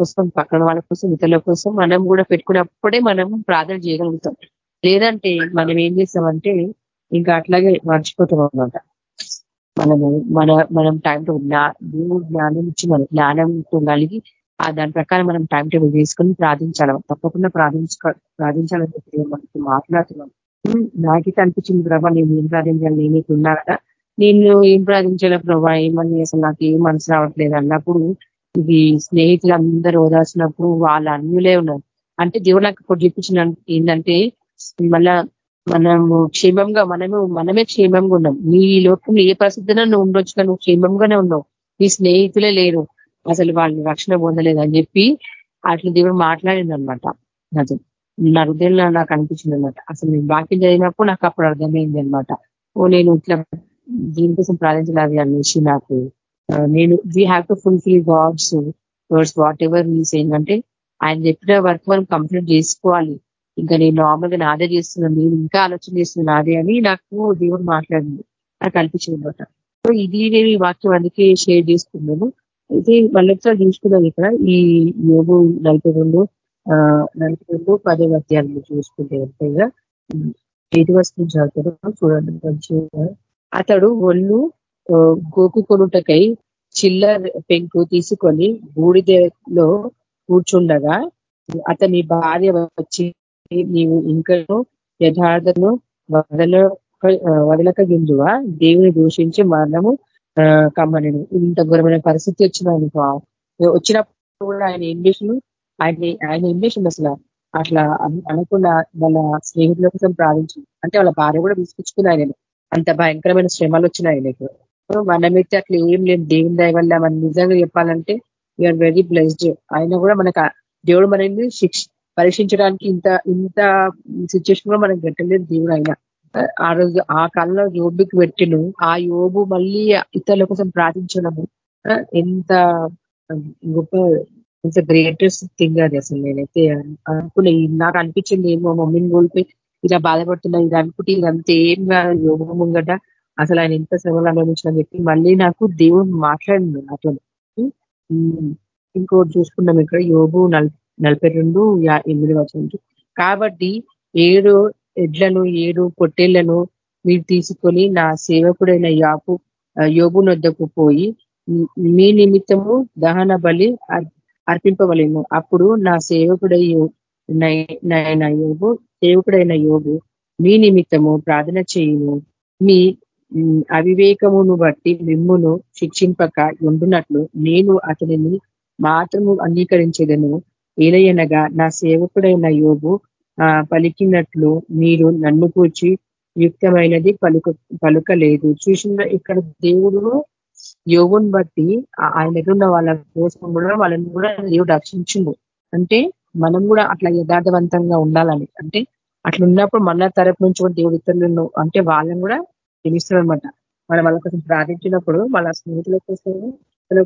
కోసం పక్కన వాళ్ళ కోసం ఇతరుల కోసం మనం కూడా పెట్టుకున్నప్పుడే మనం ప్రార్థన చేయగలుగుతాం. లేదంటే మనం ఏం చేస్తామంటే ఇంకా అట్లాగే మర్చిపోతాం అనమాట మనము మన మనం టైం టు దేవుడు జ్ఞానం ఇచ్చి మన జ్ఞానంతో కలిగి ఆ దాని ప్రకారం మనం టైం టేబుల్ చేసుకొని ప్రార్థించాలి. తప్పకుండా ప్రార్థించ ప్రార్థించాలని చెప్పి మనకి మాట్లాడుతున్నాం నాకైతే అనిపించింది ప్రభా నేను ఏం ప్రార్థించాలి? నేను ఉన్నా కదా. నేను ఏం ప్రార్థించాల ప్రభా? ఏమని అసలు నాకు ఏం మనసు రావట్లేదు అన్నప్పుడు ఇది స్నేహితులు అందరూ ఓదార్చినప్పుడు వాళ్ళ అన్యులే ఉన్నారు. అంటే దేవుడు నాకు ఇప్పుడు చూపించిన ఏంటంటే మళ్ళా మనము క్షేమంగా మనము మనమే క్షేమంగా ఉన్నాం. నీ లోకంలో ఏ పరిస్థితిలో నువ్వు ఉండొచ్చు నువ్వు క్షేమంగానే ఉన్నావు. నీ స్నేహితులే లేరు. అసలు వాళ్ళని రక్షణ పొందలేదు అని చెప్పి అట్లా దేవుడు మాట్లాడింది అనమాట నాతో నా హృదయంలో నాకు అనిపించింది అనమాట అసలు నేను వాక్యం చదివినప్పుడు నాకు అప్పుడు అర్థమైంది అనమాట ఓ నేను ఇట్లా దీనికోసం ప్రార్థించలేదు అనేసి నాకు నేను we have to fulfil God's words whatever means ఏంటంటే ఆయన చెప్పిన వర్క్ మనం కంప్లీట్ చేసుకోవాలి. ఇంకా నేను నార్మల్గా నాదే చేస్తున్నాను నేను ఇంకా ఆలోచన చేస్తున్నాను నాదే అని నాకు దేవుడు మాట్లాడింది నాకు అనిపించింది సో ఇది నేను ఈ వాక్యం అందుకే షేర్ చేసుకున్నాను. అయితే మళ్ళీ చూసుకున్నాను ఇక్కడ. ఈ యోగు నలభై రెండు నలభై రెండు పదే అధ్యాయంలో చూసుకుంటే ఎంతగా ఏది వస్తుంది చదువుతారు చూడండి మంచిగా. అతడు ఒళ్ళు గోకుకొనుటకై చిల్లర్ పెంకు తీసుకొని బూడిదలో కూర్చుండగా అతని భార్య వచ్చి నీవు ఇంకను యథార్థను వదల వదలక గింజువా దేవుని దూషించి మరణము కమ్మని ఇంత ఘోరమైన పరిస్థితి వచ్చిన వచ్చినప్పుడు కూడా ఆయన ఇంగ్లీషులు ఆయన ఆయన ఇంగ్లీషులు అసలు? అట్లా అనకుండా వాళ్ళ స్నేహితుల కోసం ప్రార్థించింది అంటే వాళ్ళ భార్య కూడా తీసుకొచ్చుకుంది ఆయన అంత భయంకరమైన శ్రమలు వచ్చినాయి ఆయనకు. మనమైతే అట్లా ఏం లేదు దేవుని దయ వల్ల మనం నిజంగా చెప్పాలంటే యూఆర్ వెరీ బ్లెస్డ్ ఆయన కూడా మనకు దేవుడు మనల్ని శిక్ష పరీక్షించడానికి ఇంత ఇంత సిచ్యువేషన్ కూడా మనకు పెట్టలేదు దేవుడు ఆయన. ఆ రోజు ఆ కాలంలో యోబుకి పెట్టిను ఆ యోబు మళ్ళీ ఇతరుల కోసం ప్రార్థించడము ఎంత గొప్ప ఇంత గ్రేటెస్ట్ థింగ్ అది అసలు నేనైతే అనుకునే నాకు అనిపించింది ఏమో మమ్మీని కోల్పోయి ఇలా బాధపడుతున్నా ఇది అనుకుంటే ఇదంతా ఏం కాదు యోగ ముంగట. అసలు ఆయన ఎంత శ్రమలు అనుభవించిన చెప్పి మళ్ళీ నాకు దేవుడు మాట్లాడింది నాతో ఇంకోటి చూసుకున్నాం ఇక్కడ. యోగు నలభై రెండు ఎనిమిది వచ్చింది కాబట్టి ఏడు ఎడ్లను ఏడు పొట్టేళ్ళను మీరు తీసుకొని నా సేవకుడైన యాపు యోగు నొద్దకు పోయి మీ నిమిత్తము దహన బలి అర్పింపవలేము అప్పుడు నా సేవకుడై నా యోగు సేవకుడైన యోగు మీ నిమిత్తము ప్రార్థన చేయును. మీ అవివేకమును బట్టి మిమ్మును శిక్షింపక ఉండునట్లు నేను అతనిని మాత్రము అంగీకరించేదను. ఏలయనగా నా సేవకుడైన యోగు పలికినట్లు మీరు నన్ను కూర్చి యుక్తమైనది పలుక పలుకలేదు. చూసిన ఇక్కడ దేవుడు యోగుని బట్టి ఆయన ఎదురున్న వాళ్ళ కోసం కూడా వాళ్ళని కూడా దేవుడు రక్షించిండు. అంటే మనం కూడా అట్లా యథార్థవంతంగా ఉండాలని. అంటే అట్లా ఉన్నప్పుడు మన తరపు నుంచి కూడా దేవుడు ఇతరులను అంటే వాళ్ళని కూడా తెలుస్తుంది అనమాట మనం వాళ్ళ కోసం ప్రార్థించినప్పుడు వాళ్ళ స్నేహితుల కోసం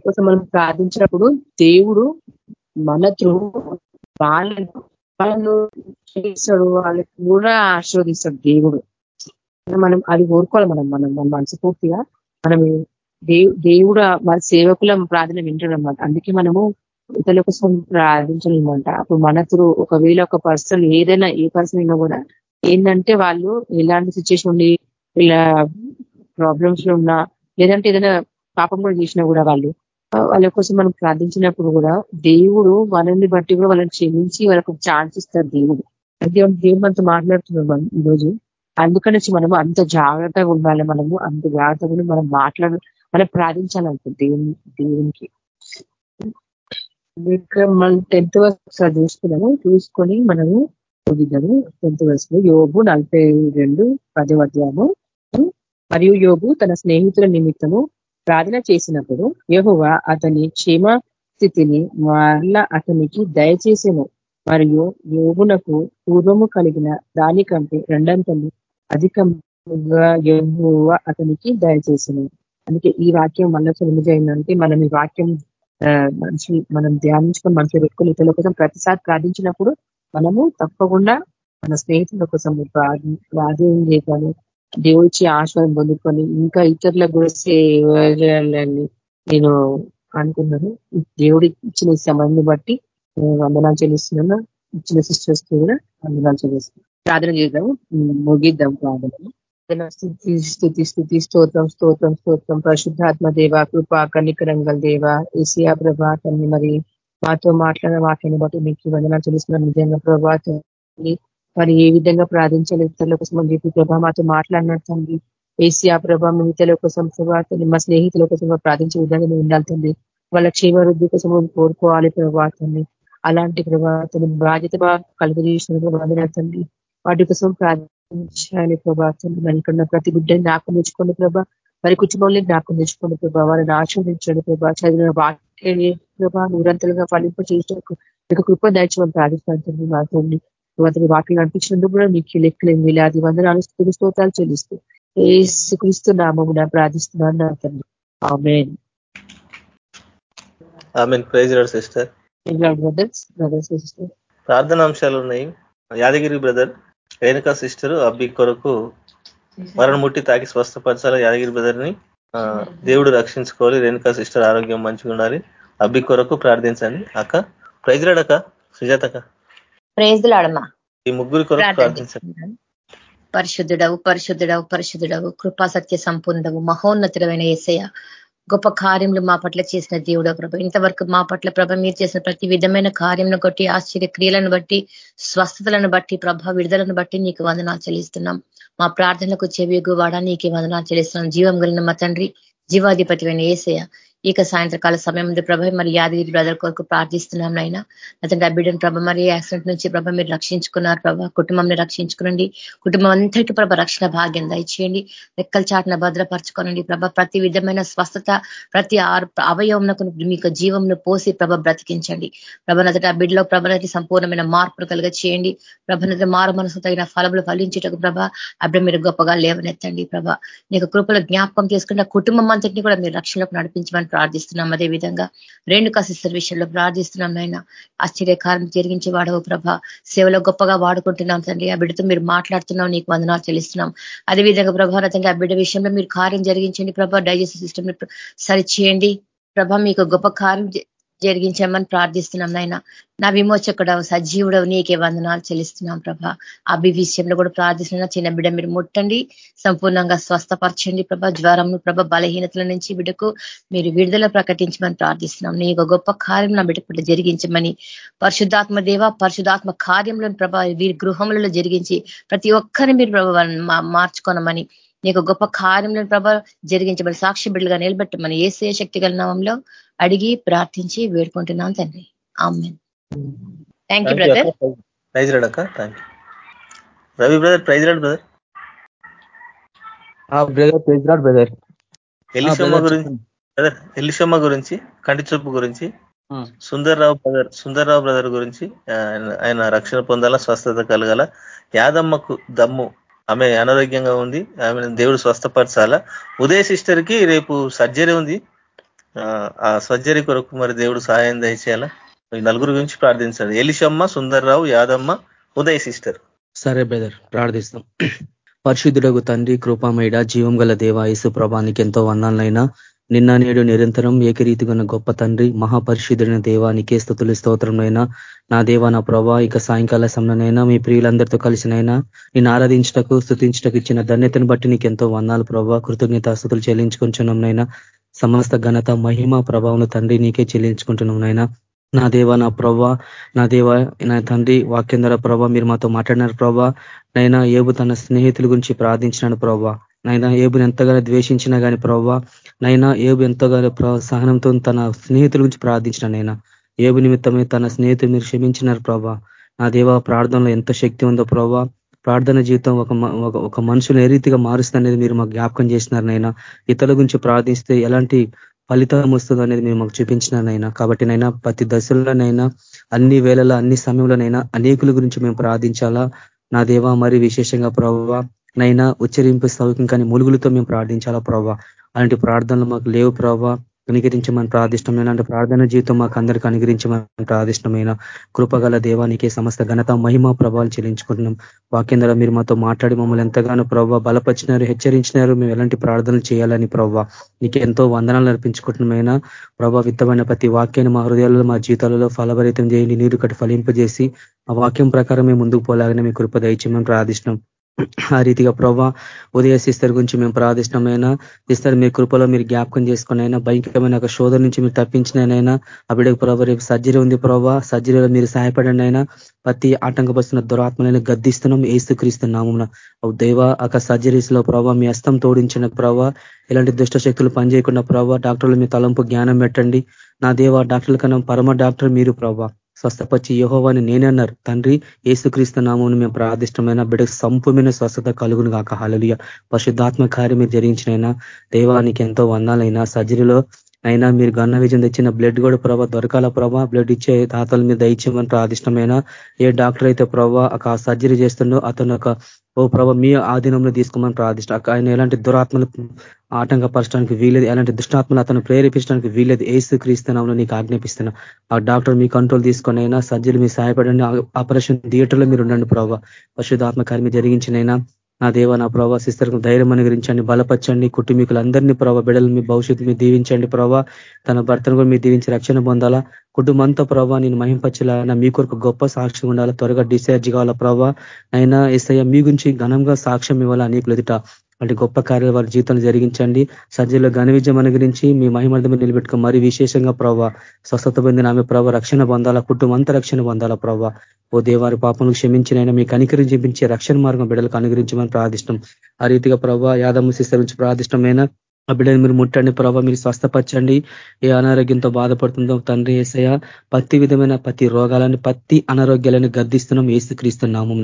కోసం మనం ప్రార్థించినప్పుడు దేవుడు మన త్రూ వాళ్ళను వాళ్ళను చేస్తాడు వాళ్ళకి కూడా ఆశీర్వదిస్తాడు దేవుడు. మనం అది కోరుకోవాలి మనం మనం మన మనసుపూర్తిగా మనం దేవుడు మన సేవకుల ప్రార్థన వింటాడనమాట అందుకే మనము ఇతరుల కోసం ప్రార్థించాలన్నమాట అప్పుడు మన త్రూ ఒకవేళ ఒక పర్సన్ ఏదైనా ఏ పర్సన్ అయినా కూడా ఏంటంటే వాళ్ళు ఎలాంటి సిచ్యువేషన్ ఉండి ఇలా ప్రాబ్లమ్స్లో ఉన్నా లేదంటే ఏదైనా పాపం కూడా చేసినా కూడా వాళ్ళు వాళ్ళ కోసం మనం ప్రార్థించినప్పుడు కూడా దేవుడు మనల్ని బట్టి కూడా వాళ్ళని క్షమించి వాళ్ళకు ఛాన్స్ ఇస్తారు దేవుడు. దేవుడు దేవుడు మనతో మాట్లాడుతున్నాం మనం ఈరోజు. అందుకనేసి మనం అంత జాగ్రత్తగా ఉండాలి మనము అంత జాగ్రత్తగా మనం మాట్లాడ మనం ప్రార్థించాలంట దేవుని దేవునికి. మనం టెన్త్ వర్స్ చూసుకున్నాము. చూసుకొని మనము చూద్దాము టెన్త్ వర్స్లో యోగు నలభై రెండు పదవ మరియు యోగు తన స్నేహితుల నిమిత్తము ప్రార్థన చేసినప్పుడు యహువ అతని క్షేమ స్థితిని మరల అతనికి దయచేసెను. మరియు యోగునకు పూర్వము కలిగిన దానికంటే రెండంతలు అధికంగా యహువ అతనికి దయచేసెను. అందుకే ఈ వాక్యం మళ్ళీ నిజమైందంటే మనం ఈ వాక్యం మనిషి మనం ధ్యానించుకొని మనుషులు పెట్టుకుని ఇతరుల కోసం ప్రతిసారి ప్రార్థించినప్పుడు మనము తప్పకుండా మన స్నేహితుల కోసం ప్రార్థన చేయగానే దేవుడిచ్చి ఆశ్వాదం పొందుకొని ఇంకా ఇతరులకు కూడా నేను అనుకున్నాను దేవుడి ఇచ్చిన సమయాన్ని బట్టి వందనాలు చెల్లిస్తున్నాను. ఇచ్చిన సిస్టర్స్ కూడా వందనాలు చెల్లిస్తున్నాను. ప్రార్థన చేద్దాము. ముగిద్దాం ప్రార్థన స్థుతి స్థుతి స్తోత్రం స్తోత్రం స్తోత్రం. పరిశుద్ధాత్మ దేవ కృప కనికరంగల్ దేవ ఏసియా ప్రభాతాన్ని మరి మాతో మాట్లాడిన వాటిని బట్టి మీకు వందనాలు చెల్లిస్తున్నాను. నిజంగా ప్రభాతం మరి ఏ విధంగా ప్రార్థించాలి ఇతరుల కోసం అని చెప్పి ప్రభా మాతో మాట్లాడినట్టు ఏసియా ప్రభా మిగతల కోసం ప్రభావ మా స్నేహితుల కోసం ప్రార్థించే విధంగా మేము ఉండాలి తండ్రి. వాళ్ళ క్షేమవృద్ధి కోసం మేము కోరుకోవాలి ప్రభావాన్ని అలాంటి ప్రభావం బాధ్యత కలుగజేసిన చేసిన తండ్రి. వాటి కోసం ప్రార్థించాలి ప్రభావం మరి ఇక్కడ ప్రతి బిడ్డని నాకు నేర్చుకోండి ప్రభా. మరి కుటుంబంలో జ్ఞాపకం నేర్చుకోండి ప్రభా. వారిని ఆశ్రవదించండి ప్రభా. చదివిన వాక్య ప్రభా నిరంతరంగా ఫలింప చేయటకు మీకు కృప దాయిమని ప్రార్థిస్తాను తండ్రి మా తండ్రి. అతని వాక్యం అనిపించినందుకు కూడా మీకు లెక్కలేని వేలాది వందనాలు స్తోత్రాలు చెల్లిస్తూ ఏసుక్రీస్తు నామమున ప్రార్థిస్తున్నాను నా తండ్రి. ఆమెన్. సిస్టర్. ప్రార్థన అంశాలు ఉన్నాయి. యాదగిరి బ్రదర్ రేణుకా సిస్టర్ అబ్బి కొరకు మరణ ముట్టి తాకి స్వస్థపరచాలి. యాదగిరి బ్రదర్ని దేవుడు రక్షించుకోవాలి. రేణుకా సిస్టర్ ఆరోగ్యం మంచిగా ఉండాలి అబ్బి కొరకు ప్రార్థించండి. అక్క ప్రైజ్లాడక సుజాతక ప్రైజ్లాడమ్మా ఈ ముగ్గురు కొరకు ప్రార్థించండి. పరిశుద్ధుడవు పరిశుద్ధుడవు పరిశుద్ధుడవు కృపా సత్య సంపూర్ణవు మహోన్నతుడమైన ఏసయ గొప్ప కార్యములు మా పట్ల చేసిన దేవుడు ప్రభ. ఇంతవరకు మా పట్ల ప్రభ మీరు చేసిన ప్రతి విధమైన కార్యంను బట్టి ఆశ్చర్య క్రియలను బట్టి స్వస్థతలను బట్టి ప్రభ విడుదలను బట్టి నీకు వందనాలు చెల్లిస్తున్నాం. మా ప్రార్థనలకు చెవిగు వాడా నీకు వందనాలు చెల్లిస్తున్నాం. జీవం కలిగిన మా తండ్రి జీవాధిపతివైన ఏసయ ఇక సాయంత్రకాల సమయం ఉంది ప్రభ. మరి యాదగిరి బ్రదర్ కొరకు ప్రార్థిస్తున్నాం నాయన. అతని ఆ బిడ్డను ప్రభ మరి యాక్సిడెంట్ నుంచి ప్రభ మీరు రక్షించుకున్నారు ప్రభ. కుటుంబంని రక్షించుకునండి. కుటుంబం అంతటి ప్రభ రక్షణ భాగ్యం దయచేయండి. రెక్కల చాటున భద్రపరచుకోనండి ప్రభ. ప్రతి విధమైన స్వస్థత ప్రతి అవయవంకు మీకు జీవంను పోసి ప్రభ బ్రతికించండి. ప్రభనతటి ఆ బిడ్డలో ప్రభనటి సంపూర్ణమైన మార్పులు కలుగ చేయండి ప్రభనత మారు మనసు తగిన ఫలములు ఫలించేటకు ప్రభ అప్పుడు మీరు గొప్పగా లేవనెత్తండి ప్రభ. నీకు కృపలో జ్ఞాపకం చేసుకుంటే కుటుంబం అంతటిని కూడా మీరు రక్షణకు నడిపించమని ప్రార్థిస్తున్నాం. అదే విధంగా రెండు కసిస్టర్ విషయంలో ప్రార్థిస్తున్నాం నాయన. ఆశ్చర్యకారం జరిగించి వాడవు ప్రభ. సేవలో గొప్పగా వాడుకుంటున్నాం తండ్రి. ఆ బిడ్డతో మీరు మాట్లాడుతున్నాం నీకు వందనాలు చెల్లిస్తున్నాం. అదేవిధంగా ప్రభాన తండ్రి ఆ బిడ్డ విషయంలో మీరు కార్యం జరిగించండి ప్రభా. Digestive system సరిచేయండి. ప్రభ మీకు గొప్ప కార్యం జరిగించమని ప్రార్థిస్తున్నాం నాయన. నా విమోచకుడవు సజీవుడవు నీకే వందనాలు చెల్లిస్తున్నాం ప్రభా. అభి విషయంలో కూడా ప్రార్థిస్తున్నా చిన్న బిడ్డ మీరు ముట్టండి సంపూర్ణంగా స్వస్థపరచండి ప్రభ. జ్వరము ప్రభ బలహీనతల నుంచి బిడ్డకు మీరు విడుదల ప్రకటించమని ప్రార్థిస్తున్నాం. నీ గొప్ప కార్యం నా బిడ్డ జరిగించమని పరిశుద్ధాత్మ దేవ పరిశుధాత్మ కార్యంలో ప్రభ వీరి గృహములలో జరిగించి ప్రతి ఒక్కరిని మీరు ప్రభ మార్చుకోనమని నీకు గొప్ప కార్యంలో ప్రభ జరిగించబడి సాక్షి బిడ్డలుగా నిలబెట్టమని ఏసే శక్తి గల నామంలో అడిగి ప్రార్థించి వేడుకుంటున్నాం తండ్రి. ఆమె thank you brother praise రాడక్క thank you Ravi brother praise Lord brother brother praise Lord brother Elishamma గురించి బ్రదర్ ఎలిషమ్మ గురించి కంటి చూపు గురించి సుందర్రావు బ్రదర్ సుందర్రావు బ్రదర్ గురించి ఆయన రక్షణ పొందాల స్వస్థత కలగాల? యాదమ్మకు దమ్ము ఆమె అనారోగ్యంగా ఉంది. ఆమె దేవుడు స్వస్థపరచాలా? ఉదయ సిస్టర్కి రేపు సర్జరీ ఉంది. ఆ సర్జరీ కొరకు మరి దేవుడు సహాయం దయచేయాలా? ఈ నలుగురు గురించి ప్రార్థించాలి ఎలిషమ్మ సుందర్రావు యాదమ్మ ఉదయ్ సిస్టర్ సరే బ్రదర్. ప్రార్థిస్తాం. పరిశుద్ధుడకు తండ్రి కృపామేడ జీవం గల దేవ యేసు ప్రభానికి ఎంతో వందాలైనా నిన్న నేడు నిరంతరం ఏకరీతిగా గొప్ప తండ్రి మహాపరిశుద్ధుడైన దేవానికే స్థుతులు స్తోత్రంనైనా నా దేవా నా ప్రభా ఇక సాయంకాల సమయంలోనైనా మీ ప్రియులందరితో కలిసినైనా నేను ఆరాధించటకు స్థుతించటకు ఇచ్చిన ధన్యతను బట్టి నీకు ఎంతో వందాలు ప్రభావ కృతజ్ఞత స్థుతులు చెల్లించుకుంటున్నాం సమస్త ఘనత మహిమ ప్రభావం తండ్రి నీకే చెల్లించుకుంటున్నాం నైనా నా దేవ నా ప్రభా నా దేవ నా తండ్రి వాక్యం ద్వారా ప్రభా మీరు మాతో మాట్లాడినారు ప్రభా. నైనా ఏబు తన స్నేహితుల గురించి ప్రార్థించినాడు ప్రభా. నైనా ఏబుని ఎంతగానో ద్వేషించినా కానీ ప్రభా నైనా ఏబు ఎంతగానో సహనంతో తన స్నేహితుల గురించి ప్రార్థించిన నైనా ఏబు నిమిత్తమే తన స్నేహితులు మీరు క్షమించినారు ప్రభా నా దేవ ప్రార్థనలో ఎంత శక్తి ఉందో ప్రభా ప్రార్థన జీవితం ఒక ఒక మనుషులు ఏ రీతిగా మారుస్తుంది మీరు మాకు జ్ఞాపకం చేసినారు నైనా. ఇతరుల గురించి ప్రార్థిస్తే ఎలాంటి ఫలితం వస్తుంది అనేది మీరు మాకు చూపించినారనైనా కాబట్టి నైనా ప్రతి దశలోనైనా అన్ని వేళల అన్ని సమయంలోనైనా అనేకుల గురించి మేము ప్రార్థించాలా? నా దేవ మరి విశేషంగా ప్రభావ నైనా ఉచ్చరింపు సౌక్యం కానీ ములుగులతో మేము ప్రార్థించాలా ప్రభావ అలాంటి ప్రార్థనలు మాకు లేవు ప్రభావ అనుగ్రించమని ప్రార్థిష్టమైన అంటే ప్రార్థన జీవితం మాకు అందరికీ అనుగ్రించమని ప్రార్థిష్టమైన కృపగల దేవానికి సమస్త ఘనత మహిమ ప్రభావాలు చెల్లించుకుంటున్నాం. వాక్యం ద్వారా మీరు మాతో మాట్లాడి మమ్మల్ని ఎంతగానో ప్రభావ బలపరిచినారు హెచ్చరించినారు. మేము ఎలాంటి ప్రార్థనలు చేయాలని ప్రభావ నీకు ఎంతో వందనాలు అర్పించుకుంటున్నామైనా. ప్రభావ విత్తమైన ప్రతి వాక్యాన్ని మా హృదయాలలో మా జీవితాలలో ఫలభరితం చేయండి. నీరు కట్టి ఫలింపజేసి ఆ వాక్యం ప్రకారం మేము ముందుకు పోలాగానే మీ కృప దయచేయమని ప్రార్థిష్టం ఆ రీతిగా ప్రభా ఉదయ సిస్టర్ గురించి మేము ప్రార్థిష్టమైనా సిస్టర్ మీ కృపలో మీరు జ్ఞాపకం చేసుకునైనా భయంకరమైన ఒక శోధన నుంచి మీరు తప్పించినైనా ఆ బిడ్డకు ప్రభావ రేపు సర్జరీ ఉంది ప్రభావ సర్జరీలో మీరు సహాయపడండి అయినా ప్రతి ఆటంకపరుస్తున్న దురాత్మలను గద్దిస్తున్నాం ఏసుక్రీస్తున్నామున దైవ ఒక సర్జరీస్లో ప్రభావ మీ అస్తం తోడించిన ప్రభావ ఇలాంటి దుష్ట శక్తులు పనిచేయకుండా ప్రభావ డాక్టర్లు మీ తలంపు జ్ఞానం పెట్టండి. నా దేవ డాక్టర్ల కన్నా పరమ డాక్టర్ మీరు ప్రభావ స్వస్థపచ్చి యహోవాని నేనే అన్నారు. తండ్రి ఏసుక్రీస్తు నామం మేము ప్రార్థిష్టమైన బిడ్డకు సంపూమైన స్వస్థత కలుగును కాక హలలియ పరిశుద్ధాత్మ కార్యం మీరు జరిగించినైనా దేవానికి ఎంతో వందాలైనా సర్జరీలో అయినా మీరు గన్న విజయం తెచ్చిన బ్లడ్ కూడా ప్రభావ దొరకాల ప్రభావ బ్లడ్ ఇచ్చే తాతల మీద దయచేయమని ప్రాదిష్టమైన ఏ డాక్టర్ అయితే ప్రభావ ఒక సర్జరీ చేస్తుండో అతను ఒక ఓ ప్రభ మీ ఆధీనంలో తీసుకోమని ప్రార్థిష్ట. ఆయన ఎలాంటి దురాత్మలు ఆటంకపరచడానికి వీలేదు ఎలాంటి దుష్టాత్మలు అతను ప్రేరేపించడానికి వీలేదు ఏసు క్రీస్తునాంలో నీకు ఆజ్ఞాపిస్తున్నా. ఆ డాక్టర్ మీ కంట్రోల్ తీసుకొని అయినా సర్జరీ మీ సహాయపడండి. ఆపరేషన్ థియేటర్లో మీరు ఉండండి ప్రభావ పరిశుధాత్మ కార్మి జరిగించినైనా నా దేవ నా ప్రభావ సిస్టర్కు ధైర్యం అనుగరించండి బలపరచండి కుటుంబీకులందరినీ ప్రభావ బిడలు మీ భవిష్యత్తు మీ దీవించండి ప్రభావ తన భర్తను కూడా మీరు దీవించి రక్షణ పొందాలా. కుటుంబంతో ప్రభావ నేను మహింపచ్చలా మీ కొరకు గొప్ప సాక్ష్యం ఉండాలా. త్వరగా డిశ్చార్జ్ కావాలా ప్రభావ అయినా ఎస్ఐ మీ గురించి ఘనంగా సాక్ష్యం ఇవ్వాలా నీకు ఎదుట అంటే గొప్ప కార్యాలు వారి జీవితాన్ని జరిగించండి. సజ్జలో ఘన విజయం అనుగరించి మీ మహిమర్థమే నిలబెట్టుకో మరి విశేషంగా ప్రభావ స్వస్థత పొందిన ఆమె ప్రభావ రక్షణ పొందాలా కుటుంబంతా రక్షణ పొందాలా ప్రభావ ఓ దేవారి పాపను క్షమించినైనా మీకు అనుకరించి చూపించే రక్షణ మార్గం బిడ్డలకు అనుగ్రహించమని ప్రార్థిష్టం ఆ రీతిగా ప్రభావ యాదమ్మ శిస్తరించి నుంచి ప్రార్థిష్టమైన ఆ బిడ్డని మీరు ముట్టండి ప్రభావ మీరు స్వస్థపరచండి. ఏ అనారోగ్యంతో బాధపడుతుందో తండ్రి ఏసయ ప్రతి విధమైన ప్రతి రోగాలని ప్రతి అనారోగ్యాలను గర్దిస్తున్నాం ఏసుక్రీస్తున్నాము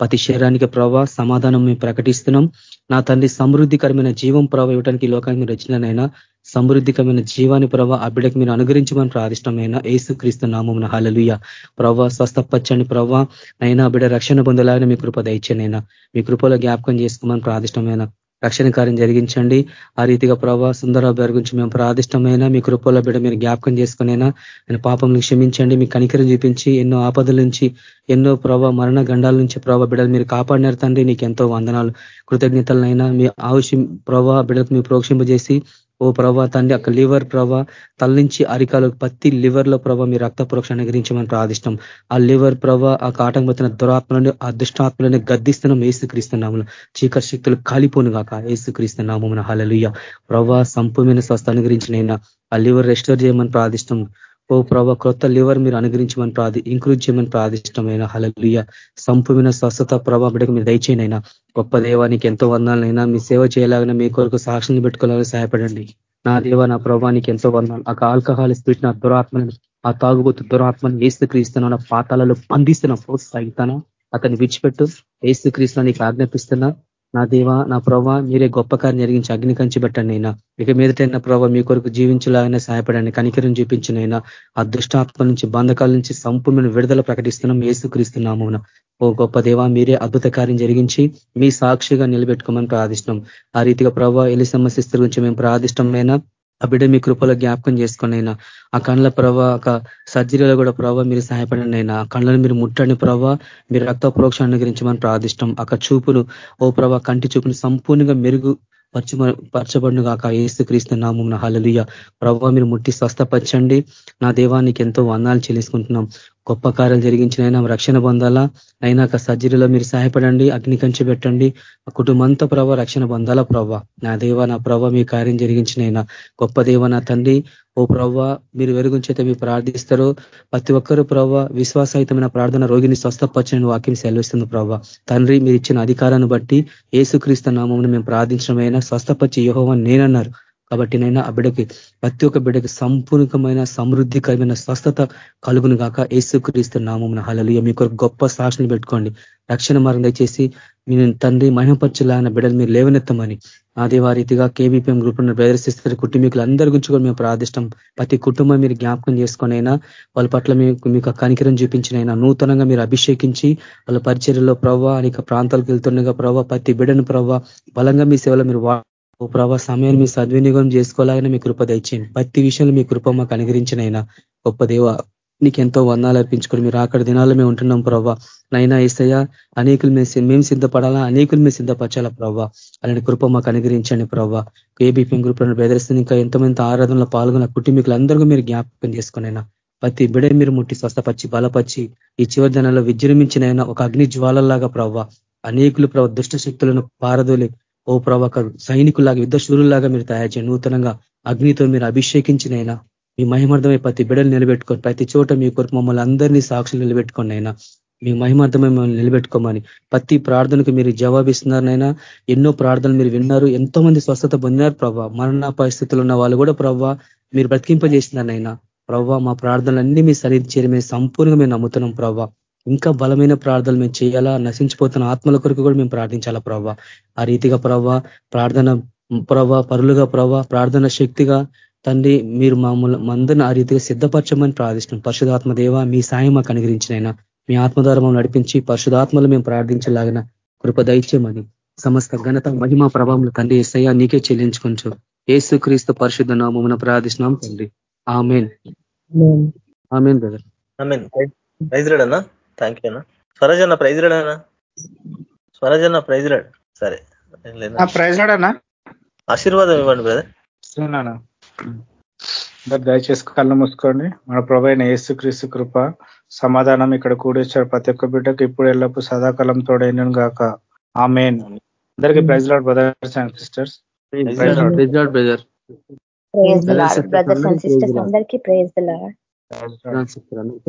ప్రతి శరీరానికి ప్రభావ సమాధానం మేము ప్రకటిస్తున్నాం. నా తండ్రి సమృద్ధికరమైన జీవం ప్రభావ ఇవ్వడానికి లోకానికి మీరు వచ్చినైనా సమృద్ధికమైన జీవాన్ని ప్రభావ ఆ బిడ్డకి మీరు అనుగ్రహించమని ప్రాదిష్టమైన ఏసుక్రీస్తు నామం హలలుయ ప్రభావ స్వస్థపచ్చని ప్రభావ నైనా బిడ్డ రక్షణ పొందలాగిన మీ కృప దయచేనైనా మీ కృపలో జ్ఞాపకం చేసుకోమని ప్రాదిష్టమైన రక్షణ కార్యం జరిగించండి. ఆ రీతిగా ప్రభా సుందరరావు గారి గురించి మేము ప్రాదిష్టమైన మీ కృపలో బిడ్డ మీరు జ్ఞాపకం చేసుకునేనా ఆయన పాపం క్షమించండి. మీ కనికరం చూపించి ఎన్నో ఆపదల నుంచి ఎన్నో ప్రభావ మరణ గండాల నుంచి ప్రభా బిడ్డలు మీరు కాపాడినారు తండ్రి. నీకు ఎంతో వందనాలు. కృతజ్ఞతలనైనా మీ ఆవిష్యం ప్రభా బిడ్డలకు మీరు ప్రోక్షింపజేసి ఓ ప్రభా తండ్రి అక్కడ లివర్ ప్రభా తల నుంచి అరికాలు పత్తి లివర్లో ప్రభా మీ రక్త పురోక్ష అనుగ్రహించమని ప్రార్థిష్టం. ఆ లివర్ ప్రభా ఆ కాటంపోతున్న దురాత్మలను ఆ దుష్టాత్మలను గద్దిస్తున్నాం ఏసుక్రీస్తున్నాము చీకటి శక్తులు కాలిపోను కాక ఏసుక్రీస్తున్నాము హలలుయ్య ప్రభా సంపూమైన స్వస్థ అనుగ్రహించినైనా ఆ లివర్ రెస్టోర్ చేయమని ప్రార్థిష్టం. ఓ ప్రభా కొత్త లివర్ మీరు అనుగ్రహించమని ప్రాధి ఇంక్రూజ్ చేయమని ప్రాదిష్టమైన హలలుయ సంపూమైన స్వస్థత ప్రభావ బిడ్డకు మీరు దయచేయనైనా. గొప్ప దేవానికి ఎంతో వందాలైనా మీ సేవ చేయలాగిన మీ కొరకు సాక్షిని పెట్టుకోవాలని సహాయపడండి. నా దేవ నా ప్రభానికి ఎంతో వందాలు ఆ ఆల్కహాల్ స్పీడ్ నా దురాత్మని ఆ తాగుబోతు దురాత్మని ఏసు క్రీస్తున్నా పాతాలలో బంధిస్తున్న ప్రోత్సాహితాన అతన్ని విడిచిపెట్టు. ఏసు క్రీస్తున్నా నీకు ఆజ్ఞాపిస్తున్నా. నా దేవ నా ప్రభావ మీరే గొప్ప కార్యం జరిగించి అగ్ని కంచి పెట్టండి అయినా ఇక మీదటైన ప్రభావ మీ కొరకు జీవించలాగానే సహాయపడండి కనికరం చూపించినైనా ఆ దుష్టాత్మ నుంచి బంధకాల నుంచి సంపూర్ణ విడుదల ప్రకటిస్తున్నాం ఏసుక్రీస్తున్నాము ఓ గొప్ప దేవ మీరే అద్భుత కార్యం జరిగించి మీ సాక్షిగా నిలబెట్టుకోమని ప్రార్థిష్టం ఆ రీతిగా ప్రభావ ఎలి సమస్యల గురించి మేము ప్రార్థిష్టమైనా ఆ బిడ్డ మీ కృపలో జ్ఞాపకం చేసుకుని అయినా ఆ కళ్ళ ప్రభావ ఒక సర్జరీలో కూడా ప్రభావ మీరు సహాయపడండి అయినా ఆ కళ్ళను మీరు ముట్టండి ప్రభావ మీరు రక్త ప్రోక్షాన్ని గురించి మనం ప్రార్థిష్టం అక్కడ చూపును ఓ ప్రభా కంటి చూపును సంపూర్ణంగా మెరుగు పరచ పరచబడును కాక ఏసు క్రీస్తు నామం హలలుయ ప్రభావ మీరు ముట్టి స్వస్థపరచండి. నా దేవానికి ఎంతో వందాలు చెల్లించుకుంటున్నాం. గొప్ప కార్యం జరిగించిన రక్షణ పొందాలా? అయినాక సర్జరీలో మీరు సహాయపడండి అగ్ని కంచి పెట్టండి. కుటుంబంతో ప్రభావ రక్షణ పొందాలా ప్రభావ నా దేవ నా ప్రభ మీ కార్యం జరిగించిన గొప్ప దేవ నా తండ్రి. ఓ ప్రవ్వ మీరు వెలుగుంచైతే మీరు ప్రార్థిస్తారు. ప్రతి ఒక్కరు ప్రవ్వ విశ్వాసహితమైన ప్రార్థన రోగిని స్వస్థపచ్చని వాక్యం సెలవిస్తుంది ప్రవ్వ తండ్రి మీరు ఇచ్చిన అధికారాన్ని బట్టి ఏసుక్రీస్తు నామం మేము ప్రార్థించడమైనా స్వస్థపచ్చి యోహోవని నేనన్నారు. కాబట్టి నైనా ఆ బిడ్డకి ప్రతి ఒక్క బిడ్డకి సంపూర్ణకమైన సమృద్ధికరమైన స్వస్థత కలుగును గాక. ఏసుక్రీస్తు నామం హలలు మీ కొరకు గొప్ప సాక్షులు పెట్టుకోండి. రక్షణ మార్గం దయచేసి మీ తండ్రి మహిమపరచులాన బిడ్డలు మీరు లేవనెత్తమని. అదే వారీతిగా కేవీపీఎం గ్రూప్ ప్రదర్శిస్తారు కుటుంబీకులు అందరి గురించి కూడా మేము ప్రార్థిష్టం ప్రతి కుటుంబం మీరు జ్ఞాపకం చేసుకునైనా వాళ్ళ పట్ల మీకు మీకు కనికరం చూపించినైనా నూతనంగా మీరు అభిషేకించి వాళ్ళ పరిచర్యలో ప్రవ్వ అనేక ప్రాంతాలకు వెళ్తుండగా ప్రవ్వ ప్రతి బిడ్డను ప్రవ్వ బలంగా మీ సేవలో మీరు ఓ ప్రభా సమయాన్ని మీ సద్వినియోగం చేసుకోలాగానే మీ కృప తెచ్చింది ప్రతి విషయంలో మీ కృప మాకు అనుగ్రహించినైనా గొప్ప దేవ నీకు ఎంతో వందాలు అర్పించుకొని మీరు అక్కడ దినాల్లో మేము ఉంటున్నాం ప్రభావ నైనా ఏసయ్య అనేకులు మేము సిద్ధపడాలా? అనేకులు మేము సిద్ధపరచాలా ప్రభావ అలాంటి కృప మాకు అనుగ్రహించండి ప్రభావ ఏబీపీ గ్రూప్లను బెదిరిస్తుంది ఇంకా ఎంతమంది ఆరాధనలో పాల్గొన్న కుటుంబీకులందరికీ మీరు జ్ఞాపకం చేసుకునైనా ప్రతి బిడే మీరు ముట్టి స్వస్థపచ్చి బలపరిచి ఈ చివరి దినాల్లో విజృంభించినైనా ఒక అగ్ని జ్వాలలాగా ప్రవ్వ అనేకులు ప్రభ దుష్ట శక్తులను పారదోలి ఓ ప్రభాక సైనికులాగా యుద్ధ శూరులాగా మీరు తయారు చేయండి. నూతనంగా అగ్నితో మీరు అభిషేకించినైనా మీ మహిమార్థమై ప్రతి బిడలు నిలబెట్టుకొని ప్రతి చోట మీ కొరకు మమ్మల్ని అందరినీ సాక్షులు నిలబెట్టుకోండి అయినా మీ మహిమార్థమై మమ్మల్ని నిలబెట్టుకోమని ప్రతి ప్రార్థనకు మీరు జవాబిస్తున్నారనైనా ఎన్నో ప్రార్థనలు మీరు విన్నారు ఎంతో మంది స్వస్థత పొందినారు ప్రభావ మరణ పరిస్థితులు ఉన్న వాళ్ళు కూడా ప్రభావ మీరు బ్రతికింపజేసినారనైనా ప్రవ్వా మా ప్రార్థనలన్నీ మీ సరిది మేము సంపూర్ణంగా మేము నమ్ముతున్నాం ప్రవ్వా ఇంకా బలమైన ప్రార్థనలు మేము చేయాలా? నశించిపోతున్న ఆత్మల కొరకు కూడా మేము ప్రార్థించాలా ప్రవ్వా? ఆ రీతిగా ప్రవ్వా ప్రార్థన ప్రవ్వా పరులుగా ప్రవ్వా ప్రార్థన శక్తిగా తండ్రి మీరు మమ్మల్ని మందరిని ఆ రీతిగా సిద్ధపరచమని ప్రార్థిస్తున్నాం. పరిశుధాత్మ దేవ మీ సాయం మాకు అనుగ్రహించినైనా. మీ ఆత్మధార నడిపించి పరిశుధాత్మలు మేము ప్రార్థించలాగిన కృప దైత్యమని సమస్త ఘనత మహిమ ప్రభావం తండ్రి ఏసయ్యా నీకే చెల్లించుకొంచు. ఏసు క్రీస్తు పరిశుద్ధ నామమున ప్రార్థిస్తున్నాం తండ్రి. Amen. Amen. Brother. Amen. Praise అన్నా థ్యాంక్ యూ అన్న. స్వరాజ్ అన్న ప్రైజ్ రెడ్ అన్నా. స్వరాజ్ అన్న ప్రైజ్ రెడ్. సరే. ప్రైజ్ అన్నా. ఆశీర్వాదం ఇవ్వండి బ్రదర్ దయచేసి కళ్ళు మూసుకోండి. మన ప్రభైన యేసు క్రీస్తు కృప సమాధానం ఇక్కడ కూడేశారు ప్రతి ఒక్క బిడ్డకు ఇప్పుడు ఎల్లప్పుడు సదాకాలం తోడైన గాక. ఆ మెయిన్ అందరికీ praise Lord brothers and sisters brother brothers and sisters అందరికీ ప్రేజ్ ద లాడ్